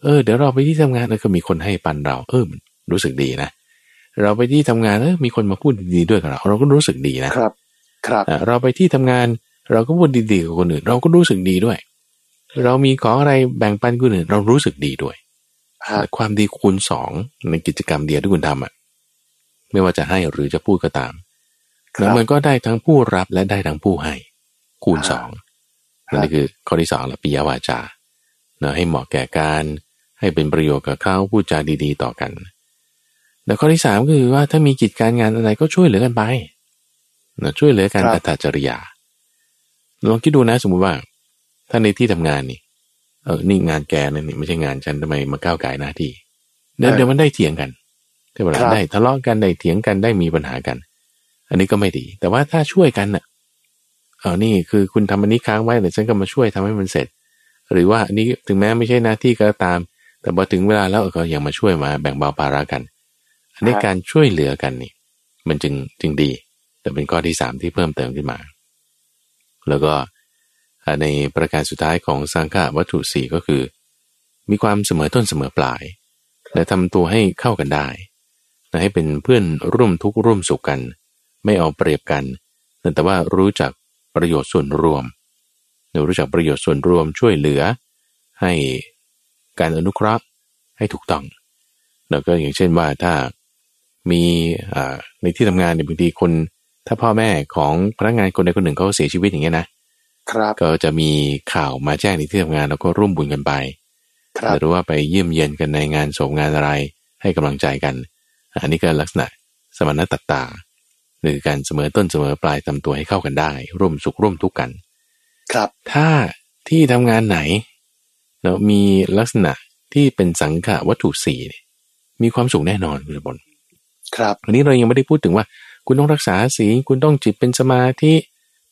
เออเดี๋ยวเราไปที่ทำงานแล้วก็มีคนให้ปันเรา เออมันรู้สึกดีนะเราไปที่ทำงานเออมีคนมาพูดดีๆด้วยกับเรา เราก็รู้สึกดีนะครับ ครับอ่าเราไปที่ทำงาน เราก็พูดดีๆกับคนอื่น เราก็รู้สึกดีด้วย เรามีของอะไรแบ่งปันคนอื่น เรารู้สึกดีด้วยฮะแต่ความดีคูณสองในกิจกรรมเดียวที่คุณทำอะไม่ว่าจะให้หรือจะพูดก็ตามคแล้รัวบมันก็ได้ทั้งผู้รับและได้ทั้งผู้ให้ คูณอ่าสองครับนั่นคือข้อที่สองละปิยวาจาเนะให้เหมาะแก่การให้เป็นประโยชน์กับเขาพูดจาดีๆ ต่อกัน แล้วข้อที่สามก็คือว่าถ้ามีกิจการงานอะไรก็ช่วยเหลือกันไปนะช่วยเหลือกันครับอัตจริยาลองคิดดูนะสมมุติว่า ถ้าในที่ทำงานนี่เออนี่งานแกนะนี่ไม่ใช่งานฉันทำไมมาก้าวไก่หน้าที่เดี๋ยวเดี๋ยวมันได้เถียงกันใช่ไหมล่ะได้ทะเลาะกันได้เถียงกันได้มีปัญหากัน อันนี้ก็ไม่ดี แต่ว่าถ้าช่วยกันน่ะ เออนี่คือคุณทำอันนี้ค้างไว้เดี๋ยวฉันก็มาช่วยทำให้มันเสร็จ หรือว่าอันนี้ถึงแม้ไม่ใช่หน้าที่ก็ตาม แต่พอถึงเวลาแล้วเออก็ยังมาช่วยมาแบ่งเบาภาระกัน อันนี้การช่วยเหลือกันนี่ มันจึงจึงดี แต่เป็นข้อที่สามที่เพิ่มเติมขึ้นมา แล้วก็ในประการสุดท้ายของสังฆวัตถุสี่ก็คือ มีความเสมอต้นเสมอปลาย และทำตัวให้เข้ากันได้และให้เป็นเพื่อนร่วมทุกข์ร่วมสุขกัน ไม่เอาเปรียบกัน แต่ว่ารู้จัก ประโยชน์ส่วนรวมรู้จักประโยชน์ส่วนรวมช่วยเหลือ ให้การอนุเคราะห์ให้ถูกต้อง แล้วก็อย่างเช่นว่าถ้ามีอ่าในที่ทำงานเนี่ยบางทีคนถ้าพ่อแม่ของพนักงานคนใดคนหนึ่งเขาเสียชีวิตอย่างเงี้ยนะครับก็จะมีข่าวมาแจ้งในที่ทำงานแล้วก็ร่วมบุญกันไปครับหรือว่าไปเยี่ยมเยียนกันในงานศพงานอะไรให้กำลังใจกัน อันนี้ก็ลักษณะสมณตัตตา หรือการเสมอต้นเสมอปลายทำตัวให้เข้ากันได้ ร่วมสุขร่วมทุกข์กัน ครับ ถ้าที่ทำงานไหนเรามีลักษณะที่เป็นสังฆวัตถุสี่เนี่ยมีความสุขแน่นอนคุณสมบัติครับอันนี้เรายังไม่ได้พูดถึงว่า คุณต้องรักษาศีลคุณต้องจิตเป็นสมาธิ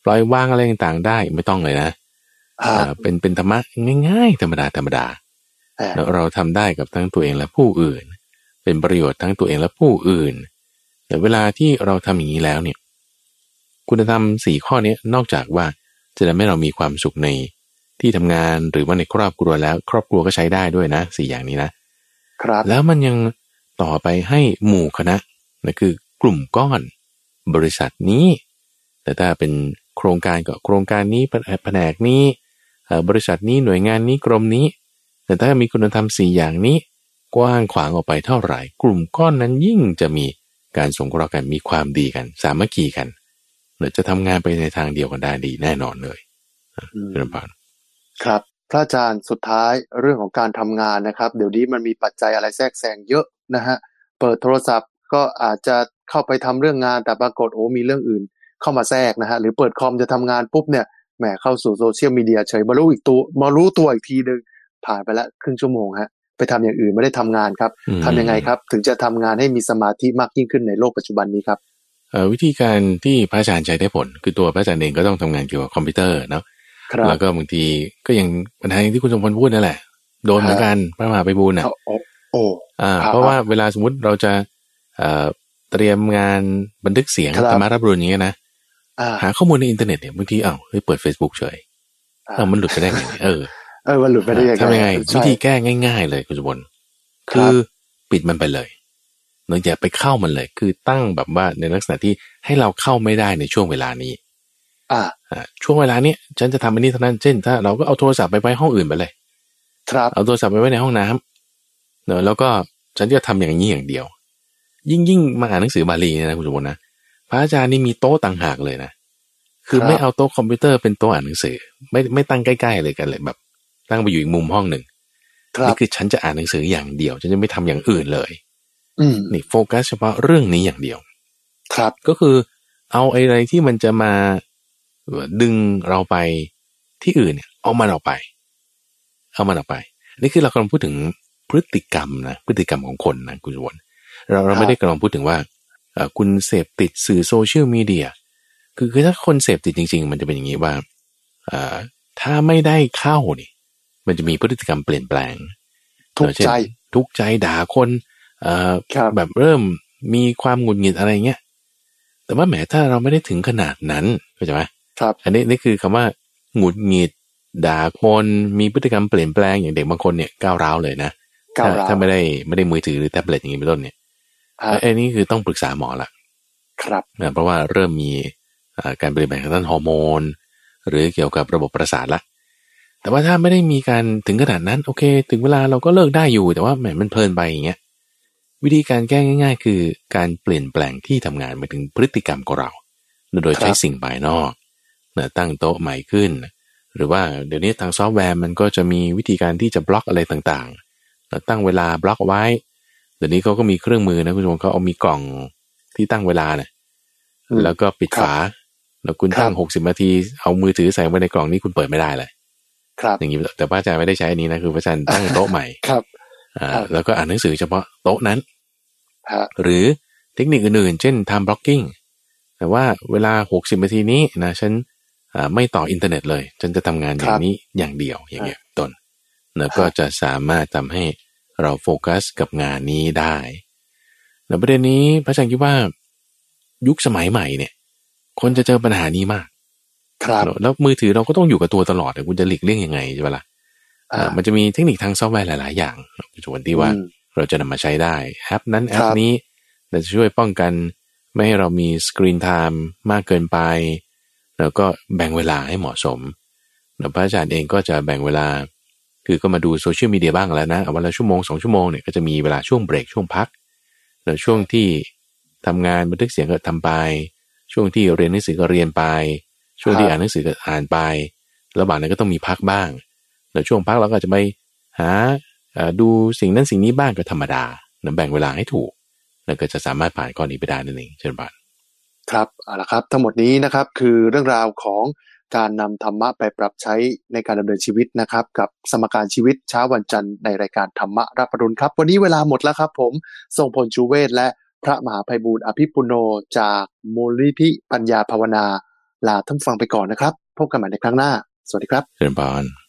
ปล่อยวางอะไรต่างๆได้ไม่ต้องเลยนะอ่าอ่าเป็นเป็นธรรมะง่ายๆ ธรรมดาธรรมดาอ่าแล้วเราทำได้กับทั้งตัวเองและผู้อื่น เป็นประโยชน์ทั้งตัวเองและผู้อื่น แต่เวลาที่เราทำอย่างนี้แล้วเนี่ยคุณธรรมสี่ข้อนี้นอกจากว่าจะทำให้เรามีความสุขในที่ทำงานหรือว่าในครอบครัวแล้ว ครอบครัวก็ใช้ได้ด้วยนะสี่อย่างนี้นะครับ แล้วมันยังต่อไปให้หมู่คณะนั่นคือกลุ่มก้อน บริษัทนี้ แต่ถ้าเป็นโครงการก็โครงการนี้แผนกนี้เอ่อบริษัทนี้หน่วยงานนี้กรมนี้ แต่ถ้ามีคุณธรรมสี่อย่างนี้ กว้างขวางออกไปเท่าไหร่ กลุ่มก้อนนั้นยิ่งจะมี การสงเคราะห์กันมีความดีกัน สามัคคีกันเดี๋ยวจะทำงานไปในทางเดียวกันได้ดีแน่นอนเลยอืมเรื่องผ่านครับ พระอาจารย์สุดท้ายเรื่องของการทำงานนะครับ เดี๋ยวนี้มันมีปัจจัยอะไรแทรกแซงเยอะนะฮะเปิดโทรศัพท์ก็อาจจะเข้าไปทำเรื่องงานแต่ปรากฏโอ้มีเรื่องอื่น เข้ามาแทรกนะฮะหรือเปิดคอมจะทำงานปุ๊บเนี่ยแหมเข้าสู่โซเชียลมีเดียเฉยมารู้อีกตัวมารู้ตัวอีกทีหนึ่งผ่านไปละครึ่งชั่วโมงฮะ ไปทำอย่างอื่นไม่ได้ทำงานครับอืมทำยังไงครับ ถึงจะทำงานให้มีสมาธิมากยิ่งขึ้นในโลกปัจจุบันนี้ครับเอ่อวิธีการที่พระอาจารย์ใช้ได้ผล คือตัวพระอาจารย์เองก็ต้องทำงานเกี่ยวกับคอมพิวเตอร์เนาะครับแล้วก็บางทีก็ยังปัญหาอย่างที่คุณสมพลพูดนั่นแหละ โดนเหมือนกันพระมหาไปบูลย์น่ะเอาโอ้โอ้อ่าครับเพราะว่าเวลาสมมติเราจะเอ่อเตรียมงานบันทึกเสียงครับธรรมารับรุนอย่างเงี้ยนะอ่าหาข้อมูลในอินเทอร์เน็ตเนี่ยบางทีอ้าวเฮ้ยเปิด Facebook เฉยอ่าเอ้ามันหลุดไปได้ไงเออ เออมันหลุดไปได้ยังไงทำยังไงใช่วิธีแก้ง่าย ๆ เลยคุณสมพลครับคือปิดมันไปเลยเนื่องจากไปเข้ามันเลย คือตั้งแบบว่าในลักษณะที่ให้เราเข้าไม่ได้ในช่วงเวลานี้ อ่าอ่าช่วงเวลาเนี้ยฉันจะทำอันนี้เท่านั้นเช่น ถ้าเราก็เอาโทรศัพท์ไปไว้ห้องอื่นไปเลย ครับเอาโทรศัพท์ไปไว้ในห้องน้ำเนอะแล้วก็ฉันจะทำอย่างนี้อย่างเดียว ยิ่งยิ่งมาอ่านหนังสือบาลีเนี่ยนะคุณสมบูรณ์นะพระอาจารย์นี่มีโต๊ะต่างหากเลยนะคือครับไม่เอาโต๊ะคอมพิวเตอร์เป็นโต๊ะอ่านหนังสือ ไม่ไม่ตั้งใกล้ๆเลยกันเลยแบบ ตั้งไปอยู่อีกมุมห้องหนึ่งครับนี่คือฉันจะอ่านหนังสืออย่างเดียวฉันจะไม่ทำอย่างอื่นเลย อืมนี่โฟกัสเฉพาะเรื่องนี้อย่างเดียว ครับก็คือ เอาอะไรที่มันจะมาดึงเราไปที่อื่นเนี่ย เอามันออกไป เอามันออกไป นี่คือเรากำลังพูดถึงพฤติกรรมนะพฤติกรรมของคนนะคุณสวนเราเราไม่ได้กำลังพูดถึงว่าเอ่อคุณเสพติดสื่อโซเชียลมีเดียคือคือถ้าคนเสพติดจริง ๆ มันจะเป็นอย่างนี้ว่าเอ่อถ้าไม่ได้เข้านี่ มันจะมีพฤติกรรมเปลี่ยนแปลง ทุกข์ใจเช่นทุกข์ใจด่าคนเอ่อครับแบบเริ่มมีความหงุดหงิดอะไรเงี้ยแต่ว่าแหมถ้าเราไม่ได้ถึงขนาดนั้นเข้าใจไหมครับ อันนี้นี่คือคำว่าหงุดหงิดด่าคนมีพฤติกรรมเปลี่ยนแปลงอย่างเด็กบางคนเนี่ยก้าวร้าวเลยนะก้าวถ้าร้าวถ้าไม่ได้ไม่ได้มือถือหรือแท็บเล็ตอย่างนี้เป็นต้นเนี่ยฮะไอ้นี่คือต้องปรึกษาหมอละครับนะเพราะว่าเริ่มมีเอ่อการเปลี่ยนแปลงทางด้านฮอร์โมน หรือเกี่ยวกับระบบประสาทละ แต่ว่าถ้าไม่ได้มีการถึงขนาดนั้นโอเค ถึงเวลาเราก็เลิกได้อยู่ แต่ว่าแหมมันเพลินไปอย่างเงี้ยวิธีการแก้ง่าย ๆ คือการเปลี่ยนแปลงที่ทำงานไปถึงพฤติกรรมของเรา โดยใช้สิ่งภายนอกนะตั้งโต๊ะใหม่ขึ้น หรือว่าเดี๋ยวนี้ทางซอฟต์แวร์มันก็จะมีวิธีการที่จะบล็อกอะไรต่างๆนะตั้งเวลาบล็อกเอาไว้ เดี๋ยวนี้เขาก็มีเครื่องมือนะคุณผู้ชมเขาเอามีกล่องที่ตั้งเวลาเนี่ยอืมแล้วก็ปิดครับฝาแล้วคุณครับตั้งหกสิบนาทีเอามือถือใส่ไว้ในกล่องนี้คุณเปิดไม่ได้เลย ครับอย่างนี้แต่พระอาจารย์ไม่ได้ใช้อันนี้นะคือพระอาจารย์ตั้งโต๊ะใหม่ครับอ่าครับแล้วก็อ่านหนังสือเฉพาะโต๊ะนั้นฮะหรือเทคนิคอื่นๆ เช่น time blocking แต่ว่าเวลา 60นาทีนี้นะฉันอ่าไม่ต่ออินเทอร์เน็ตเลย ฉันจะทำงานอย่างนี้อย่างเดียวอย่างเงี้ยต้นแล้วก็จะสามารถทำให้เราโฟกัสกับงานนี้ได้แล้วประเด็นนี้พระอาจารย์คิดว่า ยุคสมัยใหม่เนี่ย คนจะเจอปัญหานี้มาก ครับแล้วมือถือเราก็ต้องอยู่กับตัวตลอดอะคุณจะหลีกเลี่ยงยังไงใช่ปะล่ะอ่าอ่ามันจะมีเทคนิคทางซอฟต์แวร์หลาย ๆ อย่างส่วนที่ว่าอืมเราจะนำมาใช้ได้แอปนั้นแอครัปบนี้เราจะช่วยป้องกัน ไม่ให้เรามี screen time มากเกินไป แล้วก็แบ่งเวลาให้เหมาะสมแล้วพระอาจารย์เองก็จะแบ่งเวลา คือก็มาดูโซเชียลมีเดียบ้างแล้วนะเอาวันละชั่วโมงสองชั่วโมงเนี่ยก็จะมีเวลาช่วงเบรกช่วงพักแล้วช่วงที่ทำงานบันทึกเสียงก็ทำไป ช่วงที่เรียนหนังสือก็เรียนไป ช่วงที่ครับอ่านหนังสือก็อ่านไประหว่างนั้นก็ต้องมีพักบ้างแล้วช่วงพักเราก็อาจจะไปหาเอ่อดูสิ่งนั้นสิ่งนี้บ้างก็ธรรมดานะแบ่งเวลาให้ถูก แล้วก็จะสามารถผ่านข้อนี้ไปได้นั่นเองเช่นบานครับเอาละครับ ทั้งหมดนี้นะครับคือเรื่องราวของการนำธรรมะไปปรับใช้ในการดำเนินชีวิตนะครับ กับสมการชีวิตเช้าวันจันทร์ในรายการธรรมะรับปรุณครับ วันนี้เวลาหมดแล้วครับ ผมทรงพลชูเวศและพระมหาภัยบูร์อภิปุโนจากมูลนิธิปัญญาภาวนา ลาท่านฟังไปก่อนนะครับ พบกันใหม่ในครั้งหน้า สวัสดีครับเชิญบาน